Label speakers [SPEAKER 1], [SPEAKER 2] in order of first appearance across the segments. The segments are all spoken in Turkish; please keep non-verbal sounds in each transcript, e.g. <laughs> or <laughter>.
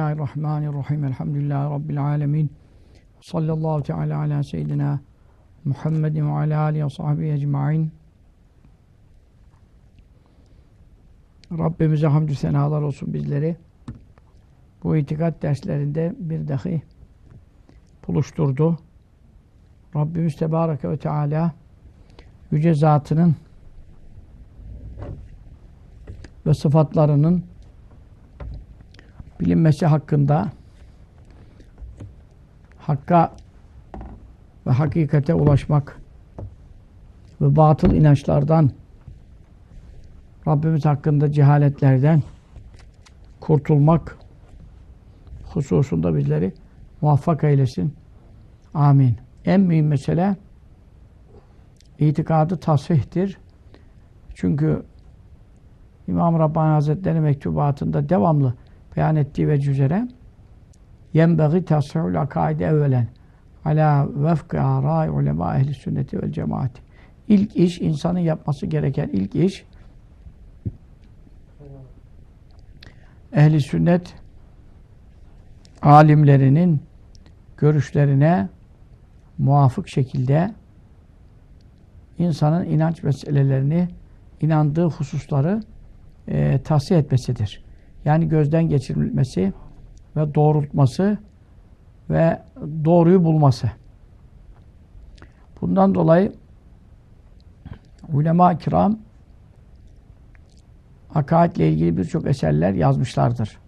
[SPEAKER 1] Bismillahirrahmanirrahim. Elhamdülillahi Rabbil alemin. Sallallahu teala ala seyyidina Muhammedin ve ala alihi ve sahbihi ecma'in. Rabbimize hamdü senalar olsun bizleri. Bu itikat derslerinde bir dahi buluşturdu. Rabbimiz Tebareke ve Teala yüce zatının ve sıfatlarının bilinmesi hakkında hakka ve hakikate ulaşmak ve batıl inançlardan Rabbimiz hakkında cehaletlerden kurtulmak hususunda bizleri muvaffak eylesin. Amin. En mühim mesele itikadı tasfihtir. Çünkü İmam Rabbani Hazretleri mektubatında devamlı beyan ettiği ve üzere yenbeği tasfihul akaide evvelen ala vefkı arai ulema ehli sünneti vel cemaati. İlk iş, insanın yapması gereken ilk iş ehli sünnet alimlerinin görüşlerine muvafık şekilde insanın inanç meselelerini, inandığı hususları e, tahsiye etmesidir. Yani gözden geçirilmesi ve doğrultması ve doğruyu bulması. Bundan dolayı ulema-i kiram akaidle ilgili birçok eserler yazmışlardır.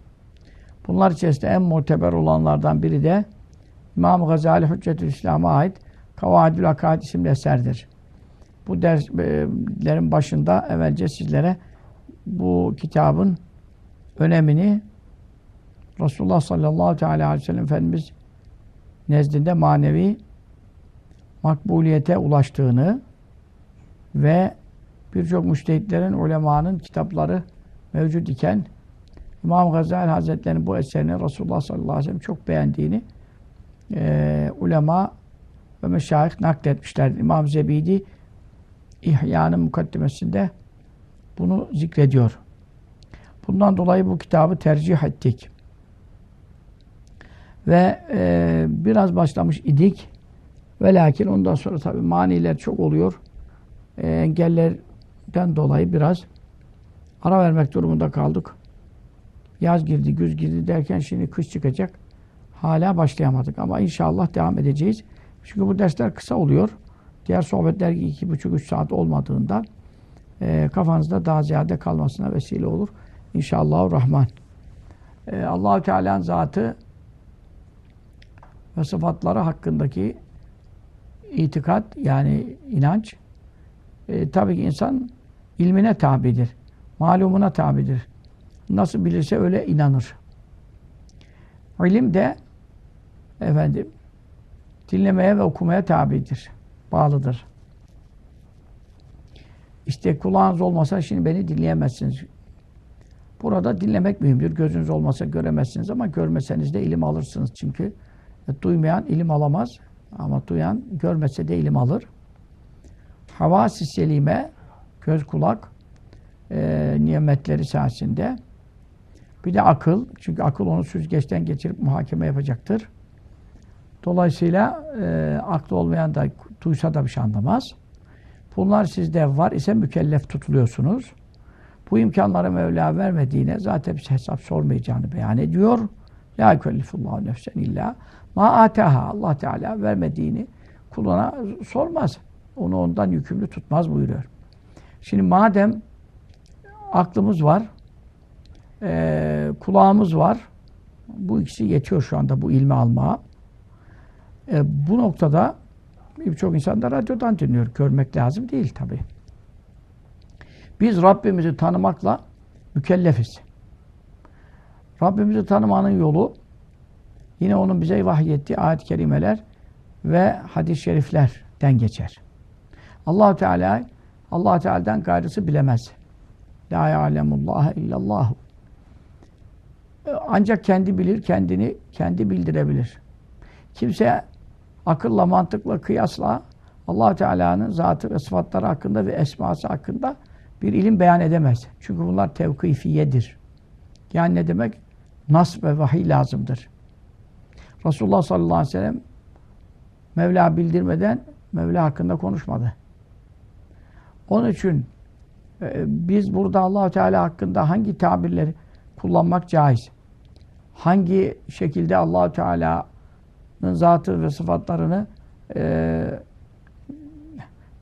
[SPEAKER 1] Bunlar içerisinde en muteber olanlardan biri de İmam Gazali Hüccetül İslam'a ait Kavadül Akaid isimli eserdir. Bu derslerin başında evvelce sizlere bu kitabın önemini Resulullah sallallahu teala aleyhi ve sellem Efendimiz nezdinde manevi makbuliyete ulaştığını ve birçok müştehitlerin, ulemanın kitapları mevcut iken İmam Gazali Hazretleri'nin bu eserini Resulullah sallallahu aleyhi ve sellem çok beğendiğini e, ulema ve meşayih nakletmişler. İmam Zebidi İhya'nın mukaddimesinde bunu zikrediyor. Bundan dolayı bu kitabı tercih ettik. Ve e, biraz başlamış idik. Ve lakin ondan sonra tabi maniler çok oluyor. E, engellerden dolayı biraz ara vermek durumunda kaldık. Yaz girdi, güz girdi derken şimdi kış çıkacak. Hala başlayamadık ama inşallah devam edeceğiz. Çünkü bu dersler kısa oluyor. Diğer sohbetler iki buçuk, üç saat olmadığından e, kafanızda daha ziyade kalmasına vesile olur. İnşallah Rahman. E, Allahu Teala'nın zatı ve sıfatları hakkındaki itikat yani inanç e, tabii ki insan ilmine tabidir. Malumuna tabidir. Nasıl bilirse öyle inanır. İlim de efendim dinlemeye ve okumaya tabidir. Bağlıdır. İşte kulağınız olmasa şimdi beni dinleyemezsiniz. Burada dinlemek mühimdir. Gözünüz olmasa göremezsiniz ama görmeseniz de ilim alırsınız. Çünkü duymayan ilim alamaz. Ama duyan görmese de ilim alır. Havas-ı selime göz kulak e, nimetleri sayesinde bir de akıl. Çünkü akıl onu süzgeçten geçirip muhakeme yapacaktır. Dolayısıyla e, aklı olmayan da duysa da bir şey anlamaz. Bunlar sizde var ise mükellef tutuluyorsunuz. Bu imkanları Mevla vermediğine zaten bir hesap sormayacağını beyan ediyor. La yükellifullahu nefsen illa ma ataha. Allah Teala vermediğini kuluna sormaz. Onu ondan yükümlü tutmaz buyuruyor. Şimdi madem aklımız var, e, kulağımız var, bu ikisi yetiyor şu anda bu ilmi almaya. E, bu noktada birçok insan da radyodan dinliyor. Görmek lazım değil tabi. Biz Rabbimizi tanımakla mükellefiz. Rabbimizi tanımanın yolu yine onun bize vahyettiği ayet-i kerimeler ve hadis-i şeriflerden geçer. allah Teala allah Teala'dan gayrısı bilemez. La ya'lemullaha illallah. Ancak kendi bilir, kendini kendi bildirebilir. Kimse akılla, mantıkla, kıyasla allah Teala'nın zatı ve sıfatları hakkında ve esması hakkında bir ilim beyan edemez. Çünkü bunlar tevkifiyedir. Yani ne demek? nas ve vahiy lazımdır. Resulullah sallallahu aleyhi ve sellem Mevla bildirmeden Mevla hakkında konuşmadı. Onun için e, biz burada Allahu Teala hakkında hangi tabirleri kullanmak caiz? Hangi şekilde Allahu Teala'nın zatı ve sıfatlarını e,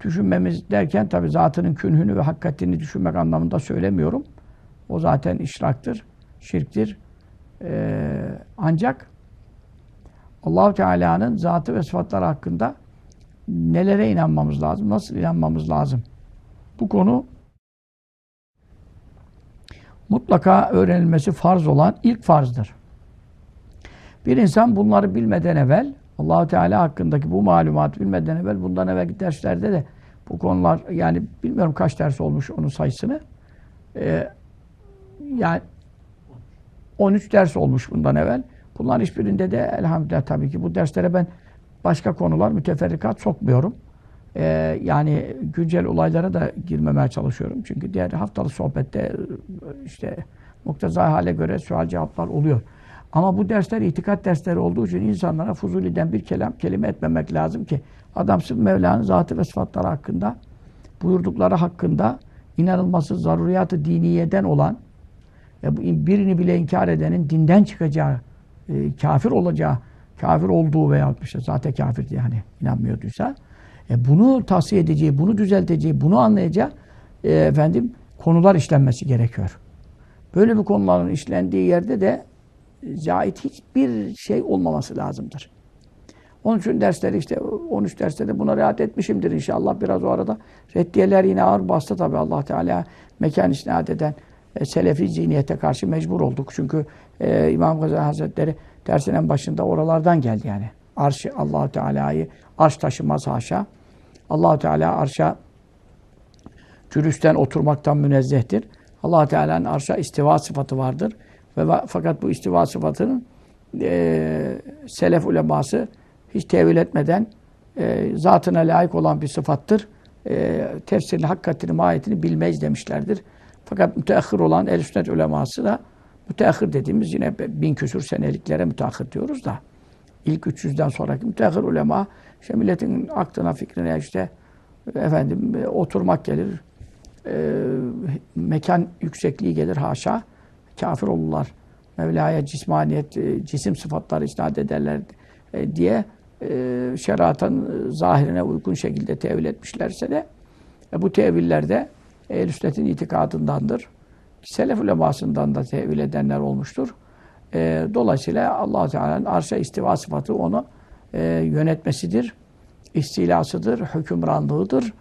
[SPEAKER 1] düşünmemiz derken tabi zatının künhünü ve hakikatini düşünmek anlamında söylemiyorum. O zaten işraktır, şirktir. Ee, ancak Allahu Teala'nın zatı ve sıfatları hakkında nelere inanmamız lazım, nasıl inanmamız lazım? Bu konu mutlaka öğrenilmesi farz olan ilk farzdır. Bir insan bunları bilmeden evvel Allahu Teala hakkındaki bu malumatı bilmeden evvel bundan evvelki derslerde de bu konular yani bilmiyorum kaç ders olmuş onun sayısını. Ee, yani 13 ders olmuş bundan evvel. Bunların hiçbirinde de elhamdülillah tabii ki bu derslere ben başka konular müteferrikat sokmuyorum. Ee, yani güncel olaylara da girmemeye çalışıyorum. Çünkü diğer haftalık sohbette işte mukteza hale göre sual cevaplar oluyor. Ama bu dersler itikat dersleri olduğu için insanlara Fuzuli'den bir kelam, kelime etmemek lazım ki adam sırf Mevla'nın zatı ve sıfatları hakkında buyurdukları hakkında inanılması zaruriyatı diniyeden olan ve birini bile inkar edenin dinden çıkacağı, e, kafir olacağı, kafir olduğu veya işte zaten kafir diye hani inanmıyorduysa e, bunu tavsiye edeceği, bunu düzelteceği, bunu anlayacağı e, efendim konular işlenmesi gerekiyor. Böyle bir konuların işlendiği yerde de zait hiçbir şey olmaması lazımdır. Onun için dersleri işte 13 derste de buna riayet etmişimdir inşallah. Biraz o arada reddiyeler yine ağır bastı tabi Allah Teala mekan isnat eden e, Selefi zihniyete karşı mecbur olduk. Çünkü e, İmam Gazali Hazretleri dersinin başında oralardan geldi yani. Arş Allah Teala'yı arş taşımaz haşa. Allah Teala arşa cürüsten oturmaktan münezzehtir. Allah Teala'nın arşa istiva sıfatı vardır. Ve fakat bu istiva sıfatının e, selef uleması hiç tevil etmeden e, zatına layık olan bir sıfattır. E, tefsirini, hakikatini, mahiyetini bilmeyiz demişlerdir. Fakat müteahhir olan el sünnet uleması da müteahhir dediğimiz yine bin küsur seneliklere müteahhir diyoruz da ilk 300'den sonraki müteahhir ulema işte milletin aklına fikrine işte efendim oturmak gelir e, mekan yüksekliği gelir haşa kafir olurlar. Mevla'ya cismaniyet, e, cisim sıfatları isnat ederler e, diye e, şeriatın zahirine uygun şekilde tevil etmişlerse de bu tevillerde ehl sünnetin itikadındandır. Selef ulemasından da tevil edenler olmuştur. dolayısıyla allah Teala'nın arşa istiva sıfatı onu yönetmesidir, istilasıdır, hükümranlığıdır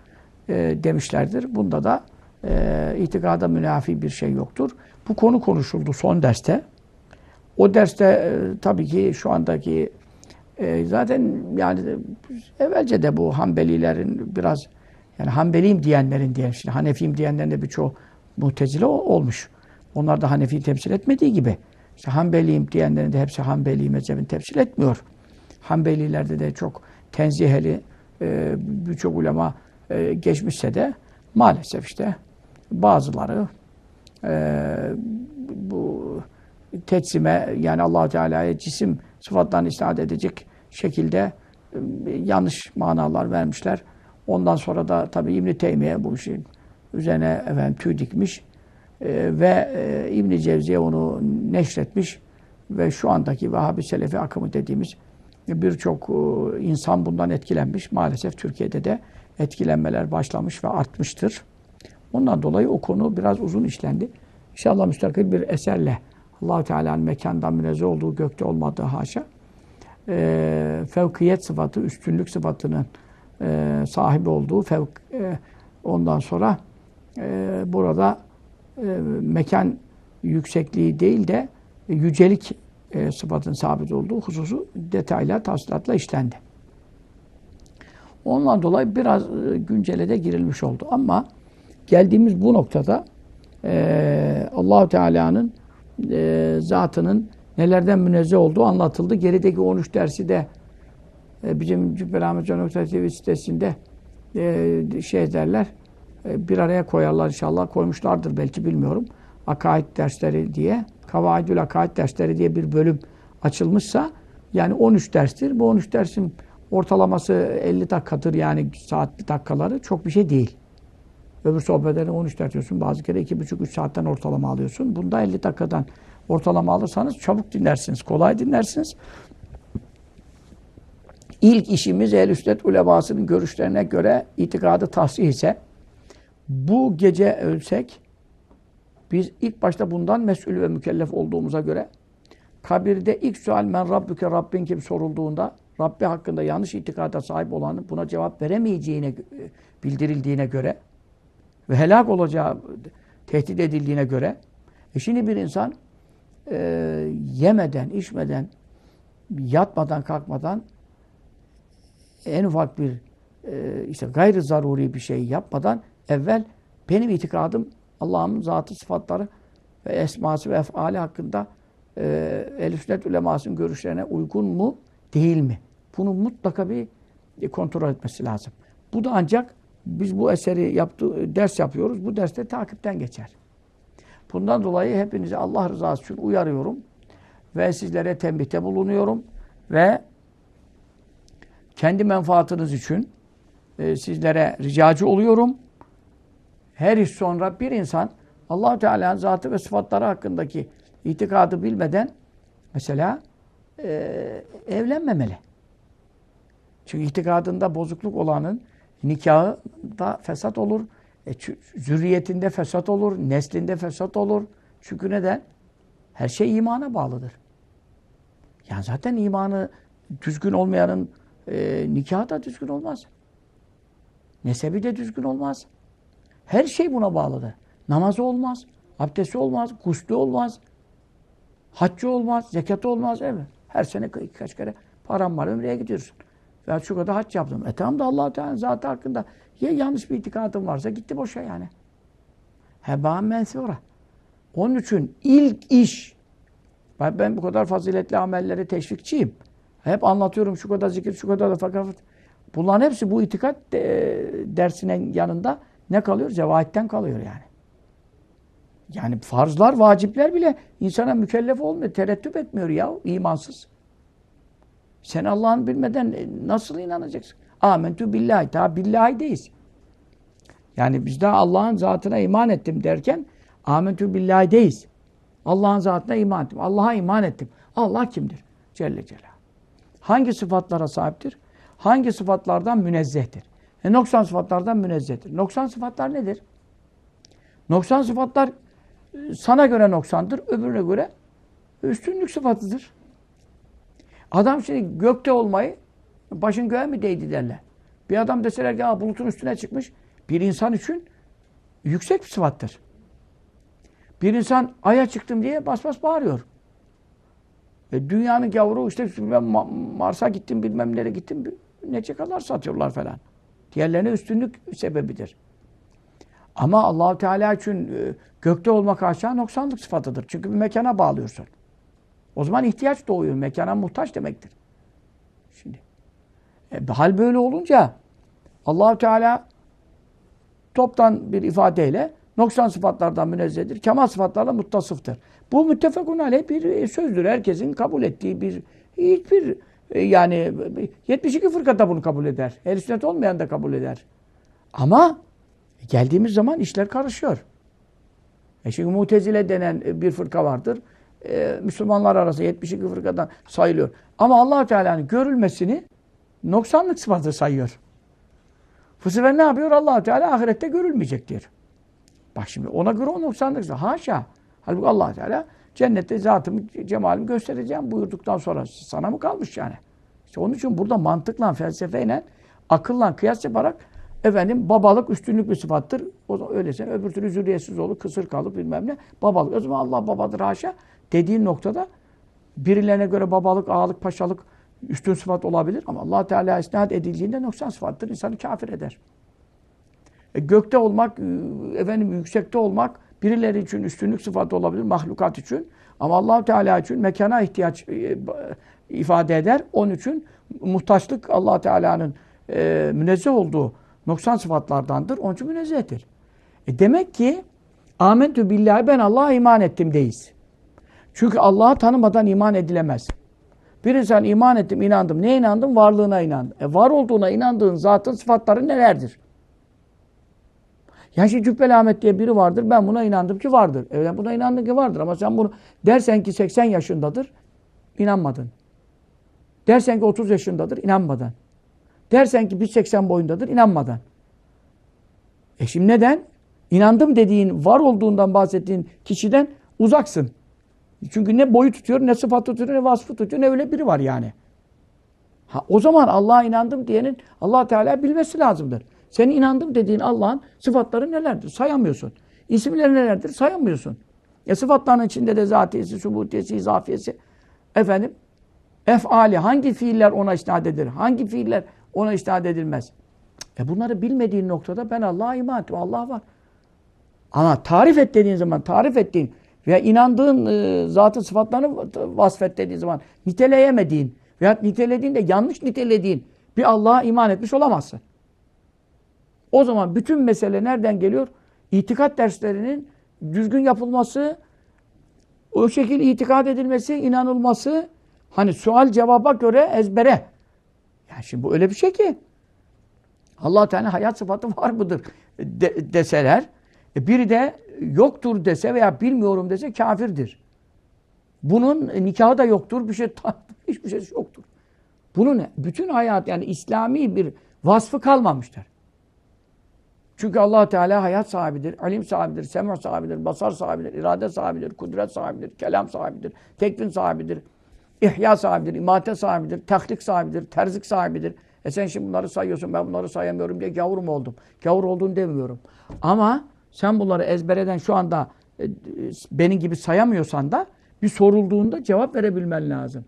[SPEAKER 1] demişlerdir. Bunda da e, itikada münafi bir şey yoktur. Bu konu konuşuldu son derste. O derste e, tabii ki şu andaki e, zaten yani evvelce de bu Hanbelilerin biraz yani Hanbeliyim diyenlerin diye şimdi Hanefiyim diyenlerin de birçoğu mutezile olmuş. Onlar da Hanefi'yi temsil etmediği gibi işte Hanbeliyim diyenlerin de hepsi Hanbeli mezhebini temsil etmiyor. Hanbelilerde de çok tenziheli e, birçok ulema e, geçmişse de maalesef işte bazıları e, bu teçhime yani allah Teala'ya cisim sıfatlarını isnat edecek şekilde e, yanlış manalar vermişler. Ondan sonra da tabi İbn-i Teymiye bu işin üzerine efendim tüy dikmiş e, ve e, İbn-i Cevziye onu neşretmiş ve şu andaki Vahhabi Selefi akımı dediğimiz birçok e, insan bundan etkilenmiş. Maalesef Türkiye'de de etkilenmeler başlamış ve artmıştır. Ondan dolayı o konu biraz uzun işlendi. İnşallah müstakil bir eserle allah Teala'nın mekandan münezzeh olduğu gökte olmadığı haşa e, fevkiyet sıfatı, üstünlük sıfatının e, sahibi olduğu fevk, e, ondan sonra e, burada e, mekan yüksekliği değil de yücelik e, sıfatın sabit olduğu hususu detayla, tafsilatla işlendi. Ondan dolayı biraz e, güncele de girilmiş oldu. Ama geldiğimiz bu noktada e, Allahu Teala'nın e, zatının nelerden münezzeh olduğu anlatıldı. Gerideki 13 dersi de e, bizim Cübbeli sitesinde e, şey derler, e, bir araya koyarlar inşallah. Koymuşlardır belki bilmiyorum. akaid dersleri diye, Kavaidül Akaid dersleri diye bir bölüm açılmışsa yani 13 derstir. Bu 13 dersin ortalaması 50 dakikadır yani saatli dakikaları çok bir şey değil. Öbür sohbetlerini 13 ders diyorsun. Bazı kere 2,5-3 saatten ortalama alıyorsun. Bunda 50 dakikadan ortalama alırsanız çabuk dinlersiniz. Kolay dinlersiniz. İlk işimiz ehl sünnet ulemasının görüşlerine göre itikadı tahsih ise bu gece ölsek biz ilk başta bundan mesul ve mükellef olduğumuza göre kabirde ilk sual men rabbüke Rabbin kim sorulduğunda Rabbi hakkında yanlış itikada sahip olanın buna cevap veremeyeceğine e, bildirildiğine göre ve helak olacağı tehdit edildiğine göre e şimdi bir insan e, yemeden, içmeden, yatmadan, kalkmadan en ufak bir e, işte gayri zaruri bir şey yapmadan evvel benim itikadım Allah'ın zatı sıfatları ve esması ve efali hakkında e, Elif Sünnet ulemasının görüşlerine uygun mu değil mi? Bunu mutlaka bir kontrol etmesi lazım. Bu da ancak biz bu eseri yaptı, ders yapıyoruz. Bu derste takipten geçer. Bundan dolayı hepinizi Allah rızası için uyarıyorum ve sizlere tembihte bulunuyorum ve kendi menfaatınız için e, sizlere ricacı oluyorum. Her iş sonra bir insan allah Teala'nın zatı ve sıfatları hakkındaki itikadı bilmeden mesela e, evlenmemeli. Çünkü itikadında bozukluk olanın nikahı da fesat olur. E, zürriyetinde fesat olur, neslinde fesat olur. Çünkü neden? Her şey imana bağlıdır. Yani zaten imanı düzgün olmayanın e, nikahı da düzgün olmaz. Nesebi de düzgün olmaz. Her şey buna bağlıdır. Namazı olmaz, abdesti olmaz, guslü olmaz, haccı olmaz, zekatı olmaz. Evet. Her sene kaç kere param var, ömreye gidiyorsun. Ve şu kadar hac yaptım. E tamam da allah Teala zatı hakkında ya yanlış bir itikadın varsa gitti boşa yani. Heba mensura. Onun için ilk iş ben, ben bu kadar faziletli amellere teşvikçiyim. Hep anlatıyorum şu kadar zikir, şu kadar da fakat bunların hepsi bu itikat e, dersinin yanında ne kalıyor? Zevahitten kalıyor yani. Yani farzlar, vacipler bile insana mükellef olmuyor, tereddüt etmiyor ya imansız. Sen Allah'ın bilmeden e, nasıl inanacaksın? Amentü billahi. Ta billahi deyiz. Yani biz daha Allah'ın zatına iman ettim derken amentü billahi deyiz. Allah'ın zatına iman ettim. Allah'a iman ettim. Allah kimdir? Celle Celal. Hangi sıfatlara sahiptir? Hangi sıfatlardan münezzehtir? E, noksan sıfatlardan münezzehtir. Noksan sıfatlar nedir? Noksan sıfatlar e, sana göre noksandır, öbürüne göre üstünlük sıfatıdır. Adam şimdi gökte olmayı başın göğe mi değdi derler. Bir adam deseler ki bulutun üstüne çıkmış. Bir insan için yüksek bir sıfattır. Bir insan aya çıktım diye bas bas bağırıyor. E, dünyanın gavuru işte ben Mars'a gittim bilmem nereye gittim ne çakalar satıyorlar falan. Diğerlerine üstünlük sebebidir. Ama Allahu Teala için e, gökte olmak aşağı noksanlık sıfatıdır. Çünkü bir mekana bağlıyorsun. O zaman ihtiyaç doğuyor. Mekana muhtaç demektir. Şimdi e, hal böyle olunca Allahu Teala toptan bir ifadeyle noksan sıfatlardan münezzehtir. Kemal sıfatlarla muttasıftır. Bu müttefekun aleyh bir e, sözdür. Herkesin kabul ettiği bir hiçbir e, yani 72 fırkada bunu kabul eder. Ehl sünnet olmayan da kabul eder. Ama geldiğimiz zaman işler karışıyor. E şimdi mutezile denen bir fırka vardır e, Müslümanlar arasında 72 fırkadan sayılıyor. Ama allah Teala'nın görülmesini noksanlık sıfatı sayıyor. Sefer ne yapıyor? allah Teala ahirette görülmeyecek diyor. Bak şimdi ona göre o noksanlık sıfatı. Haşa. Halbuki allah Teala cennette zatımı, cemalimi göstereceğim buyurduktan sonra sana mı kalmış yani? İşte onun için burada mantıkla, felsefeyle, akılla kıyas yaparak efendim babalık üstünlük bir sıfattır. O da öyleyse öbür türlü zürriyetsiz olur, kısır kalıp bilmem ne. Babalık. O zaman Allah babadır haşa dediğin noktada birilerine göre babalık, ağalık, paşalık üstün sıfat olabilir ama Allah Teala isnat edildiğinde noksan sıfattır. insanı kafir eder. E, gökte olmak, e, efendim yüksekte olmak birileri için üstünlük sıfatı olabilir, mahlukat için. Ama allah Teala için mekana ihtiyaç e, ifade eder. Onun için muhtaçlık allah Teala'nın e, münezzeh olduğu noksan sıfatlardandır. Onun için münezzehtir. E demek ki Amentü billahi ben Allah'a iman ettim deyiz. Çünkü Allah'ı tanımadan iman edilemez. Bir insan iman ettim, inandım. Neye inandım? Varlığına inandım. E var olduğuna inandığın zatın sıfatları nelerdir? Ya şimdi Cübbeli Ahmet diye biri vardır. Ben buna inandım ki vardır. Evet buna inandım ki vardır. Ama sen bunu dersen ki 80 yaşındadır. inanmadın. Dersen ki 30 yaşındadır. inanmadan. Dersen ki 1.80 boyundadır. inanmadan. E şimdi neden? İnandım dediğin, var olduğundan bahsettiğin kişiden uzaksın. Çünkü ne boyu tutuyor, ne sıfat tutuyor, ne vasfı tutuyor, ne öyle biri var yani. Ha, o zaman Allah'a inandım diyenin allah Teala bilmesi lazımdır. Senin inandım dediğin Allah'ın sıfatları nelerdir? Sayamıyorsun. İsimleri nelerdir? Sayamıyorsun. E sıfatların içinde de zatiyesi, subutiyesi, izafiyesi. Efendim, efali, hangi fiiller ona isnat edilir? Hangi fiiller ona isnat edilmez? E bunları bilmediğin noktada ben Allah'a iman ettim. Allah var. Ama tarif et dediğin zaman, tarif ettiğin veya inandığın e, zatı sıfatlarını vasfet dediğin zaman niteleyemediğin veya nitelediğin de yanlış nitelediğin bir Allah'a iman etmiş olamazsın. O zaman bütün mesele nereden geliyor? İtikat derslerinin düzgün yapılması, o şekilde itikad edilmesi, inanılması, hani sual cevaba göre ezbere. Yani şimdi bu öyle bir şey ki allah Teala hayat sıfatı var mıdır de, deseler, e biri de yoktur dese veya bilmiyorum dese kafirdir. Bunun nikahı da yoktur, bir şey <laughs> hiçbir şey yoktur. Bunun bütün hayat yani İslami bir vasfı kalmamıştır. Çünkü allah Teala hayat sahibidir, alim sahibidir, semah sahibidir, basar sahibidir, irade sahibidir, kudret sahibidir, kelam sahibidir, tekvin sahibidir, ihya sahibidir, imate sahibidir, tahlik sahibidir, terzik sahibidir. E sen şimdi bunları sayıyorsun, ben bunları sayamıyorum diye gavur mu oldum? Gavur olduğunu demiyorum. Ama sen bunları ezbereden şu anda e, benim gibi sayamıyorsan da bir sorulduğunda cevap verebilmen lazım.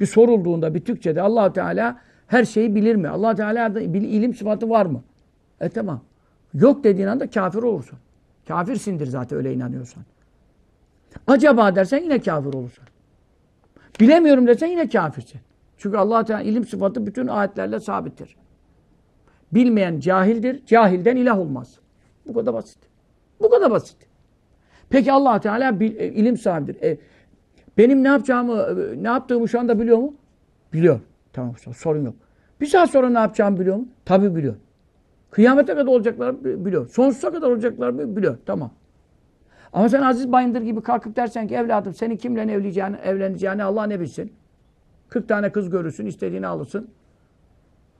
[SPEAKER 1] Bir sorulduğunda bir Türkçe'de allah Teala her şeyi bilir mi? allah Teala'da ilim sıfatı var mı? E tamam. Yok dediğin anda kafir olursun. Kafirsindir zaten öyle inanıyorsan. Acaba dersen yine kafir olursun. Bilemiyorum dersen yine kafirsin. Çünkü allah Teala ilim sıfatı bütün ayetlerle sabittir. Bilmeyen cahildir. Cahilden ilah olmaz. Bu kadar basit. Bu kadar basit. Peki allah Teala bil, e, ilim sahibidir. E, benim ne yapacağımı, e, ne yaptığımı şu anda biliyor mu? Biliyor. Tamam sorun yok. Bir saat sonra ne yapacağımı biliyor mu? Tabii biliyor. Kıyamete kadar olacaklar biliyor. Sonsuza kadar olacaklar biliyor. Tamam. Ama sen Aziz Bayındır gibi kalkıp dersen ki evladım seni kimle evleneceğini, evleneceğini Allah ne bilsin. 40 tane kız görürsün, istediğini alırsın.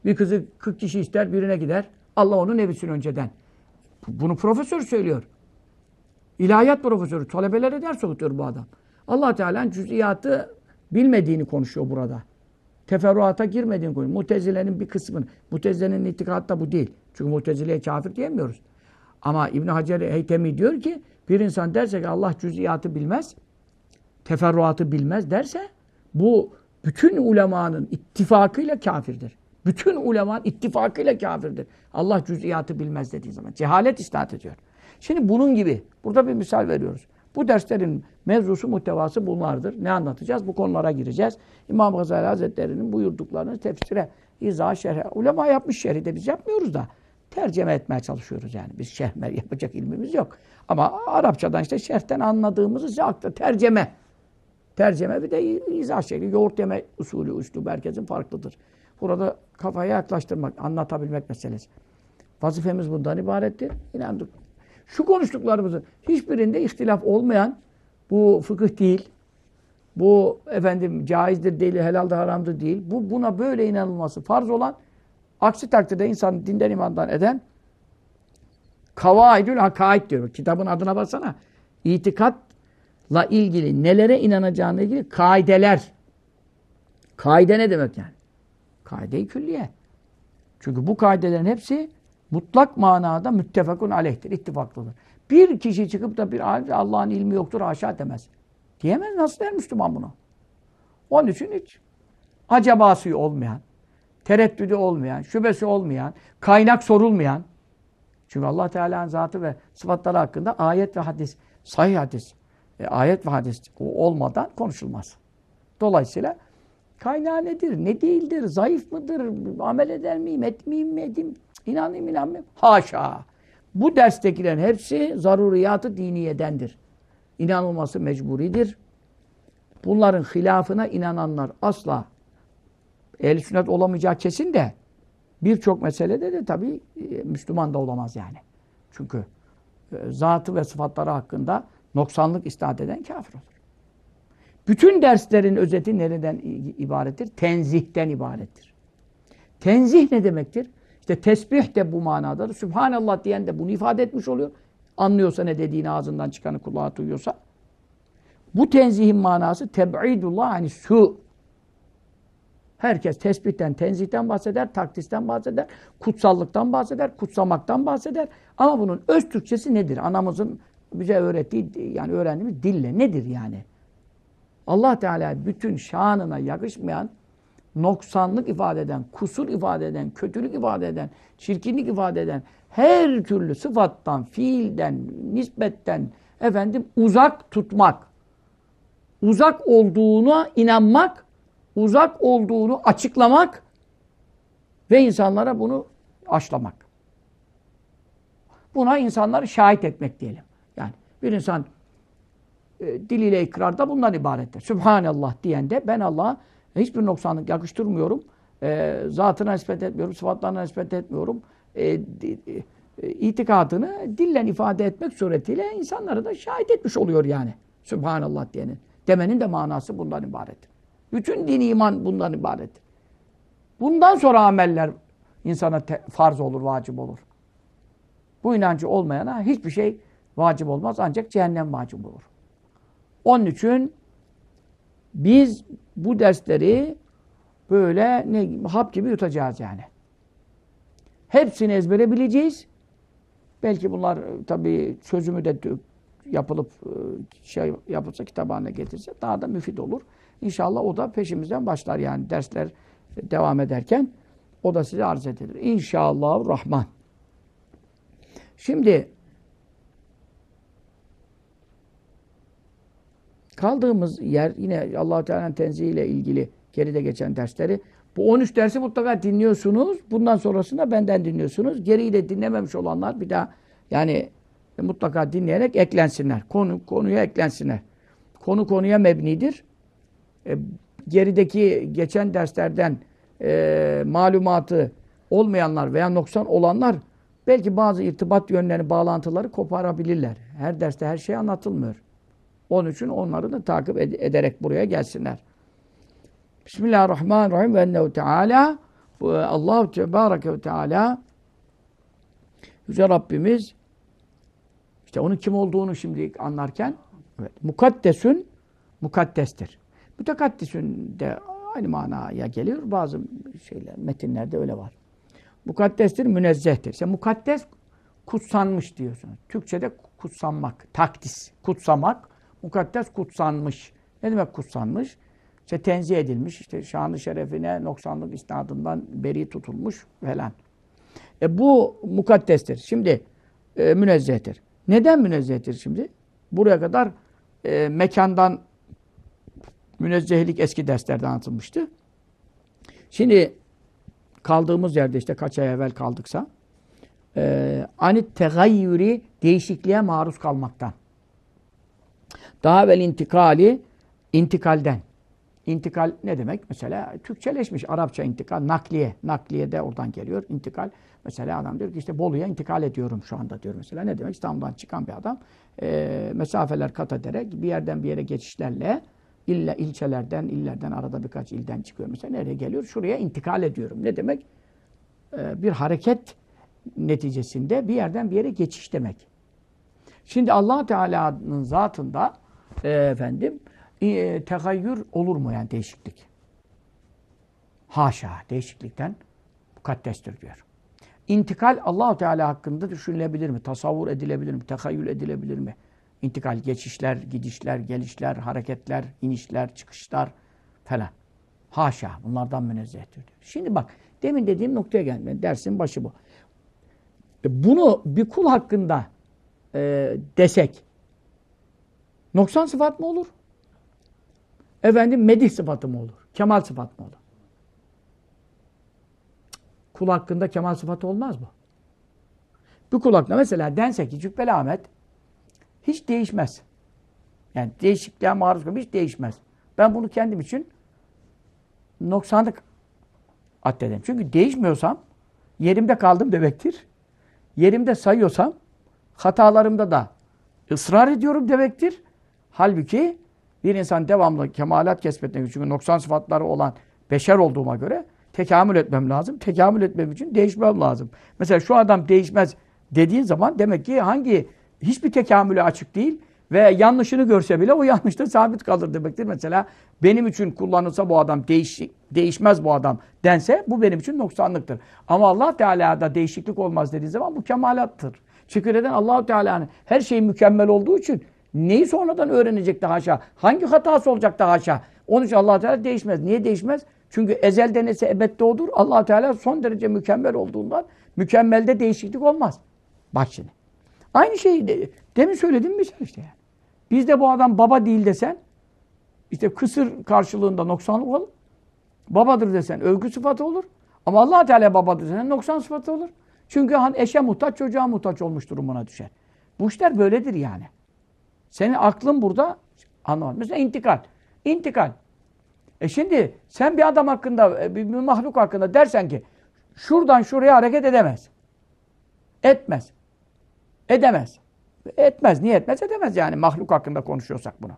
[SPEAKER 1] Bir kızı 40 kişi ister, birine gider. Allah onu ne bilsin önceden. Bunu profesör söylüyor. İlahiyat profesörü. Talebelere ders okutuyor bu adam. allah Teala'nın cüz'iyatı bilmediğini konuşuyor burada. Teferruata girmediğini konuşuyor. Mutezile'nin bir kısmını. Mutezile'nin itikadı da bu değil. Çünkü Mutezile'ye kafir diyemiyoruz. Ama İbn Hacer Heytemi diyor ki bir insan derse ki Allah cüz'iyatı bilmez, teferruatı bilmez derse bu bütün ulemanın ittifakıyla kafirdir. Bütün ulemanın ittifakıyla kafirdir. Allah cüz'iyatı bilmez dediği zaman. Cehalet isnat ediyor. Şimdi bunun gibi, burada bir misal veriyoruz. Bu derslerin mevzusu, muhtevası bunlardır. Ne anlatacağız? Bu konulara gireceğiz. İmam Gazali Hazretleri'nin buyurduklarını tefsire, izah, şerhe. Ulema yapmış şerhi de biz yapmıyoruz da. Tercüme etmeye çalışıyoruz yani. Biz şerh yapacak ilmimiz yok. Ama Arapçadan işte şerhten anladığımızı size aktar. Tercüme. Tercüme bir de izah şekli. Yoğurt yeme usulü, üslubu herkesin farklıdır. Burada kafaya yaklaştırmak, anlatabilmek meselesi. Vazifemiz bundan ibarettir. İnandık. Şu konuştuklarımızın hiçbirinde ihtilaf olmayan bu fıkıh değil, bu efendim caizdir değil, helaldir haramdır değil. Bu buna böyle inanılması farz olan aksi takdirde insan dinden imandan eden kavaidül hakaid diyor. Kitabın adına baksana. İtikatla ilgili nelere inanacağına ilgili kaideler. Kaide ne demek yani? Kaide-i külliye. Çünkü bu kaidelerin hepsi mutlak manada müttefakun aleyhtir, ittifaklıdır. Bir kişi çıkıp da bir Allah'ın ilmi yoktur haşa demez. Diyemez. Nasıl der Müslüman bunu? Onun için hiç acabası olmayan, tereddüdü olmayan, şüphesi olmayan, kaynak sorulmayan. Çünkü Allah Teala'nın zatı ve sıfatları hakkında ayet ve hadis, sahih hadis, e, ayet ve hadis olmadan konuşulmaz. Dolayısıyla kaynağı nedir, ne değildir, zayıf mıdır, amel eder miyim, etmeyeyim mi, edeyim, inanayım, inanmayayım? Haşa! Bu derstekilerin hepsi zaruriyatı diniyedendir. İnanılması mecburidir. Bunların hilafına inananlar asla ehl sünnet olamayacağı kesin de birçok meselede de tabii e, Müslüman da olamaz yani. Çünkü e, zatı ve sıfatları hakkında noksanlık istat eden kafir olur. Bütün derslerin özeti nereden ibarettir? Tenzihten ibarettir. Tenzih ne demektir? İşte tesbih de bu manadadır. Sübhanallah diyen de bunu ifade etmiş oluyor. Anlıyorsa ne dediğini ağzından çıkanı kulağı duyuyorsa. Bu tenzihin manası teb'idullah hani su. Herkes tesbihten, tenzihten bahseder, takdisten bahseder, kutsallıktan bahseder, kutsamaktan bahseder. Ama bunun öz Türkçesi nedir? Anamızın bize öğrettiği, yani öğrendiğimiz dille nedir yani? Allah Teala bütün şanına yakışmayan noksanlık ifade eden, kusur ifade eden, kötülük ifade eden, çirkinlik ifade eden her türlü sıfattan, fiilden, nisbetten efendim uzak tutmak, uzak olduğuna inanmak, uzak olduğunu açıklamak ve insanlara bunu aşlamak. Buna insanları şahit etmek diyelim. Yani bir insan e, diliyle ikrarda bundan ibarettir. Sübhanallah diyen de ben Allah'a hiçbir noksanlık yakıştırmıyorum. E, zatına nispet etmiyorum, sıfatlarına nispet etmiyorum. E, e, itikadını dille ifade etmek suretiyle insanları da şahit etmiş oluyor yani. Sübhanallah diyenin. Demenin de manası bundan ibarettir. Bütün dini iman bundan ibarettir. Bundan sonra ameller insana farz olur, vacip olur. Bu inancı olmayana hiçbir şey vacip olmaz ancak cehennem vacip olur. Onun için biz bu dersleri böyle ne hap gibi yutacağız yani. Hepsini ezbere bileceğiz. Belki bunlar e, tabii çözümü de yapılıp e, şey yapılsa kitap haline getirse daha da müfit olur. İnşallah o da peşimizden başlar yani dersler devam ederken o da size arz edilir. İnşallah Rahman. Şimdi Kaldığımız yer yine allah Teala'nın tenzihiyle ilgili geride geçen dersleri. Bu 13 dersi mutlaka dinliyorsunuz. Bundan sonrasında benden dinliyorsunuz. Geriyi de dinlememiş olanlar bir daha yani mutlaka dinleyerek eklensinler. Konu konuya eklensinler. Konu konuya mebnidir. E, gerideki geçen derslerden e, malumatı olmayanlar veya noksan olanlar belki bazı irtibat yönlerini, bağlantıları koparabilirler. Her derste her şey anlatılmıyor. Onun için onları da takip ed ederek buraya gelsinler. Bismillahirrahmanirrahim ve ennehu teala Allahu Tebareke ve Teala Yüce Rabbimiz işte onun kim olduğunu şimdi anlarken evet, mukaddesün mukaddestir. Mütekaddisün de aynı manaya geliyor. Bazı şeyler, metinlerde öyle var. Mukaddestir, münezzehtir. İşte mukaddes kutsanmış diyorsunuz. Türkçe'de kutsanmak, takdis, kutsamak. Mukaddes kutsanmış. Ne demek kutsanmış? İşte tenzih edilmiş, işte şanı şerefine noksanlık isnadından beri tutulmuş falan. E bu mukaddestir. Şimdi e, münezzehtir. Neden münezzehtir şimdi? Buraya kadar e, mekandan münezzehlik eski derslerde anlatılmıştı. Şimdi kaldığımız yerde işte kaç ay evvel kaldıksa e, anit tegayyüri değişikliğe maruz kalmaktan. Daha evvel intikali intikalden. İntikal ne demek? Mesela Türkçeleşmiş Arapça intikal, nakliye. Nakliye de oradan geliyor. İntikal. Mesela adam diyor ki işte Bolu'ya intikal ediyorum şu anda diyor mesela. Ne demek? İstanbul'dan çıkan bir adam e, mesafeler kat ederek bir yerden bir yere geçişlerle illa ilçelerden, illerden arada birkaç ilden çıkıyor. Mesela nereye geliyor? Şuraya intikal ediyorum. Ne demek? E, bir hareket neticesinde bir yerden bir yere geçiş demek. Şimdi allah Teala'nın zatında e, efendim e, tegayyür olur mu yani değişiklik? Haşa değişiklikten mukaddestir diyor. İntikal Allahu Teala hakkında düşünülebilir mi? Tasavvur edilebilir mi? Tehayyül edilebilir mi? İntikal, geçişler, gidişler, gelişler, hareketler, inişler, çıkışlar falan. Haşa. Bunlardan münezzehtir diyor. Şimdi bak, demin dediğim noktaya gelme. Dersin başı bu. E, bunu bir kul hakkında e, desek, Noksan sıfat mı olur? Efendim medih sıfatı mı olur? Kemal sıfat mı olur? Kul hakkında kemal sıfatı olmaz mı? Bir kulakla mesela dense ki Cübbeli Ahmet hiç değişmez. Yani değişikliğe maruz kalmış hiç değişmez. Ben bunu kendim için noksanlık addederim. Çünkü değişmiyorsam yerimde kaldım demektir. Yerimde sayıyorsam hatalarımda da ısrar ediyorum demektir. Halbuki bir insan devamlı kemalat kesbetmek çünkü noksan sıfatları olan beşer olduğuma göre tekamül etmem lazım. Tekamül etmem için değişmem lazım. Mesela şu adam değişmez dediğin zaman demek ki hangi hiçbir tekamüle açık değil ve yanlışını görse bile o yanlışta sabit kalır demektir. Mesela benim için kullanılsa bu adam değiş, değişmez bu adam dense bu benim için noksanlıktır. Ama Allah Teala'da değişiklik olmaz dediği zaman bu kemalattır. Çünkü neden? allah Teala'nın her şeyi mükemmel olduğu için neyi sonradan öğrenecek de haşa? Hangi hatası olacak da haşa? Onun için allah Teala değişmez. Niye değişmez? Çünkü ezelde neyse ebedde odur. allah Teala son derece mükemmel olduğundan mükemmelde değişiklik olmaz. Bak şimdi. Aynı şeyi de, demin söyledim mi işte yani. Bizde bu adam baba değil desen işte kısır karşılığında noksanlık olur. Babadır desen övgü sıfatı olur. Ama allah Teala babadır desen noksan sıfatı olur. Çünkü han eşe muhtaç, çocuğa muhtaç olmuş durumuna düşer. Bu işler böyledir yani. Senin aklın burada anlamaz. Mesela intikal. İntikal. E şimdi sen bir adam hakkında, e, bir mahluk hakkında dersen ki şuradan şuraya hareket edemez. Etmez. Edemez. Etmez. Niye etmez? Edemez yani mahluk hakkında konuşuyorsak bunu.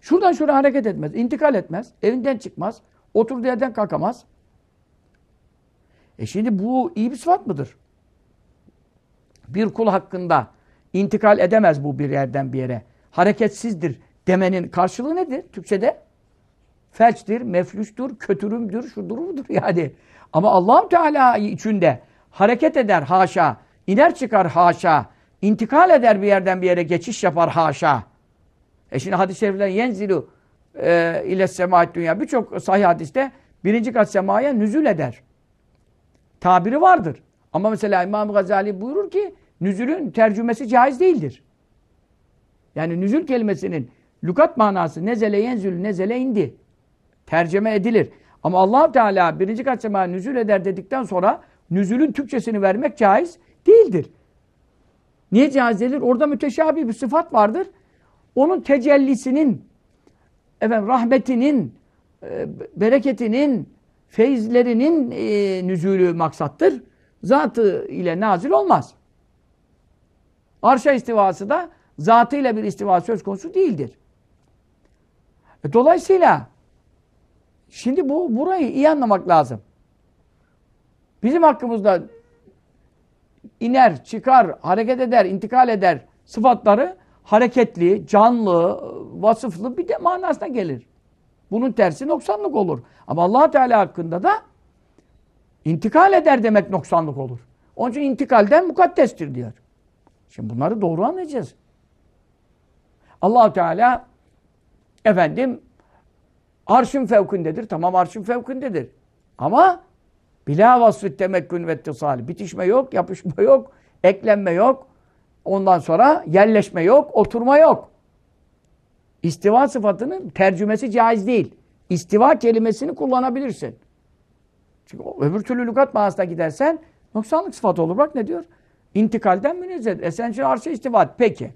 [SPEAKER 1] Şuradan şuraya hareket etmez. intikal etmez. Evinden çıkmaz. Oturduğu yerden kalkamaz. E şimdi bu iyi bir sıfat mıdır? Bir kul hakkında intikal edemez bu bir yerden bir yere. Hareketsizdir demenin karşılığı nedir Türkçede? Felçtir, meflüştür, kötürümdür, şudur budur <laughs> yani. Ama allah Teala içinde hareket eder haşa, iner çıkar haşa, intikal eder bir yerden bir yere geçiş yapar haşa. E şimdi hadis-i şerifler yenzilu e, ile semaat dünya birçok sahih hadiste birinci kat semaya nüzül eder. Tabiri vardır. Ama mesela İmam Gazali buyurur ki nüzülün tercümesi caiz değildir. Yani nüzül kelimesinin lükat manası nezele yenzül nezele indi. Tercüme edilir. Ama allah Teala birinci kat semaya nüzül eder dedikten sonra nüzülün Türkçesini vermek caiz değildir. Niye caiz değildir? Orada müteşabih bir sıfat vardır. Onun tecellisinin, efendim, rahmetinin, e, bereketinin, feyizlerinin e, nüzulü maksattır. Zatı ile nazil olmaz. Arşa istivası da zatıyla bir istiva söz konusu değildir. E, dolayısıyla şimdi bu burayı iyi anlamak lazım. Bizim hakkımızda iner, çıkar, hareket eder, intikal eder sıfatları hareketli, canlı, vasıflı bir de manasına gelir. Bunun tersi noksanlık olur. Ama allah Teala hakkında da intikal eder demek noksanlık olur. Onun için intikalden mukaddestir diyor. Şimdi bunları doğru anlayacağız. allah Teala efendim arşın fevkindedir. Tamam arşın fevkindedir. Ama bila vasfı temekkün ve ittisali. Bitişme yok, yapışma yok, eklenme yok. Ondan sonra yerleşme yok, oturma yok. İstiva sıfatının tercümesi caiz değil. İstiva kelimesini kullanabilirsin. Çünkü öbür türlü lügat manasına gidersen noksanlık sıfatı olur. Bak ne diyor? İntikalden münezzeh. E sen şimdi arşa istiva et. Peki.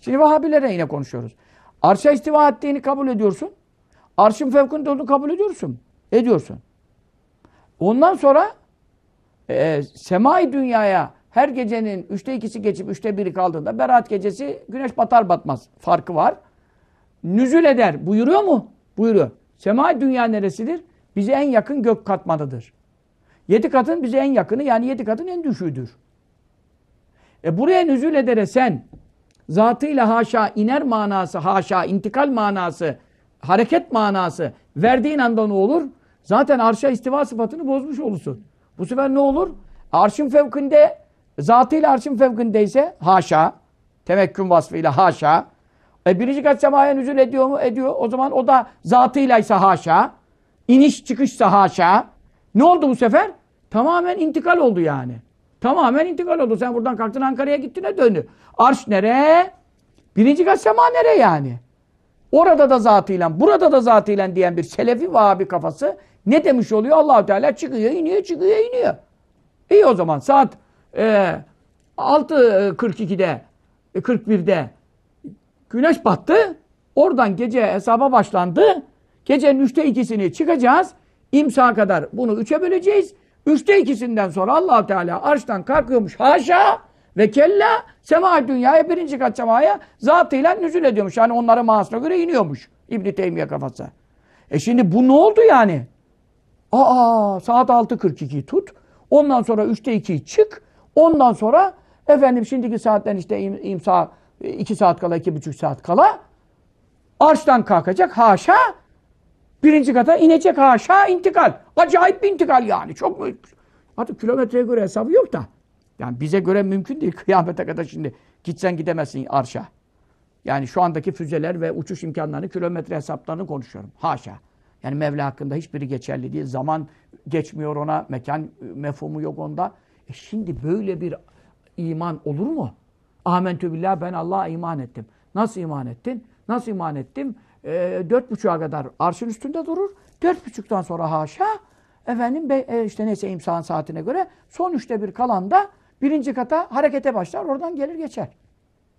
[SPEAKER 1] Şimdi Vahabilere yine konuşuyoruz. Arşa istiva ettiğini kabul ediyorsun. Arşın fevkinde olduğunu kabul ediyorsun. Ediyorsun. Ondan sonra e, semai dünyaya her gecenin üçte ikisi geçip üçte biri kaldığında Berat gecesi güneş batar batmaz farkı var. Nüzül eder. Buyuruyor mu? Buyuruyor. Sema dünya neresidir? Bize en yakın gök katmanıdır. Yedi katın bize en yakını yani yedi katın en düşüğüdür. E buraya nüzül edere sen zatıyla haşa iner manası, haşa intikal manası, hareket manası verdiğin anda ne olur? Zaten arşa istiva sıfatını bozmuş olursun. Bu sefer ne olur? Arşın fevkinde Zatıyla arşın fevkindeyse haşa, temekkün vasfıyla haşa. E birinci kat semaya nüzul ediyor mu? Ediyor. O zaman o da zatıyla ise haşa. İniş çıkışsa haşa. Ne oldu bu sefer? Tamamen intikal oldu yani. Tamamen intikal oldu. Sen buradan kalktın Ankara'ya gittin ne döndü. Arş nereye? Birinci kat sema nereye yani? Orada da zatıyla, burada da zatıyla diyen bir selefi vahabi kafası ne demiş oluyor? allah Teala çıkıyor, iniyor, çıkıyor, iniyor. İyi o zaman saat e, 6.42'de, e, 41'de güneş battı. Oradan gece hesaba başlandı. Gecenin üçte ikisini çıkacağız. İmsa kadar bunu üçe böleceğiz. Üçte ikisinden sonra allah Teala arştan kalkıyormuş. Haşa ve kella sema dünyaya birinci kat semaya zatıyla nüzul ediyormuş. Yani onların mahasına göre iniyormuş. İbn-i Teymiye kafası. E şimdi bu ne oldu yani? Aa saat 6.42 tut. Ondan sonra 3'te 2 çık. Ondan sonra efendim şimdiki saatten işte im, imsa 2 saat kala 2,5 saat kala arştan kalkacak haşa birinci kata inecek haşa intikal. Acayip bir intikal yani. Çok büyük. Artık kilometreye göre hesabı yok da. Yani bize göre mümkün değil. <laughs> Kıyamete kadar şimdi gitsen gidemezsin arşa. Yani şu andaki füzeler ve uçuş imkanlarını, kilometre hesaplarını konuşuyorum. Haşa. Yani Mevla hakkında hiçbiri geçerli değil. Zaman geçmiyor ona, mekan mefhumu yok onda. E şimdi böyle bir iman olur mu? Amentü billah ben Allah'a iman ettim. Nasıl iman ettin? Nasıl iman ettim? E, dört buçuğa kadar arşın üstünde durur. Dört buçuktan sonra haşa efendim be, e, işte neyse imsan saatine göre son üçte bir kalanda birinci kata harekete başlar. Oradan gelir geçer.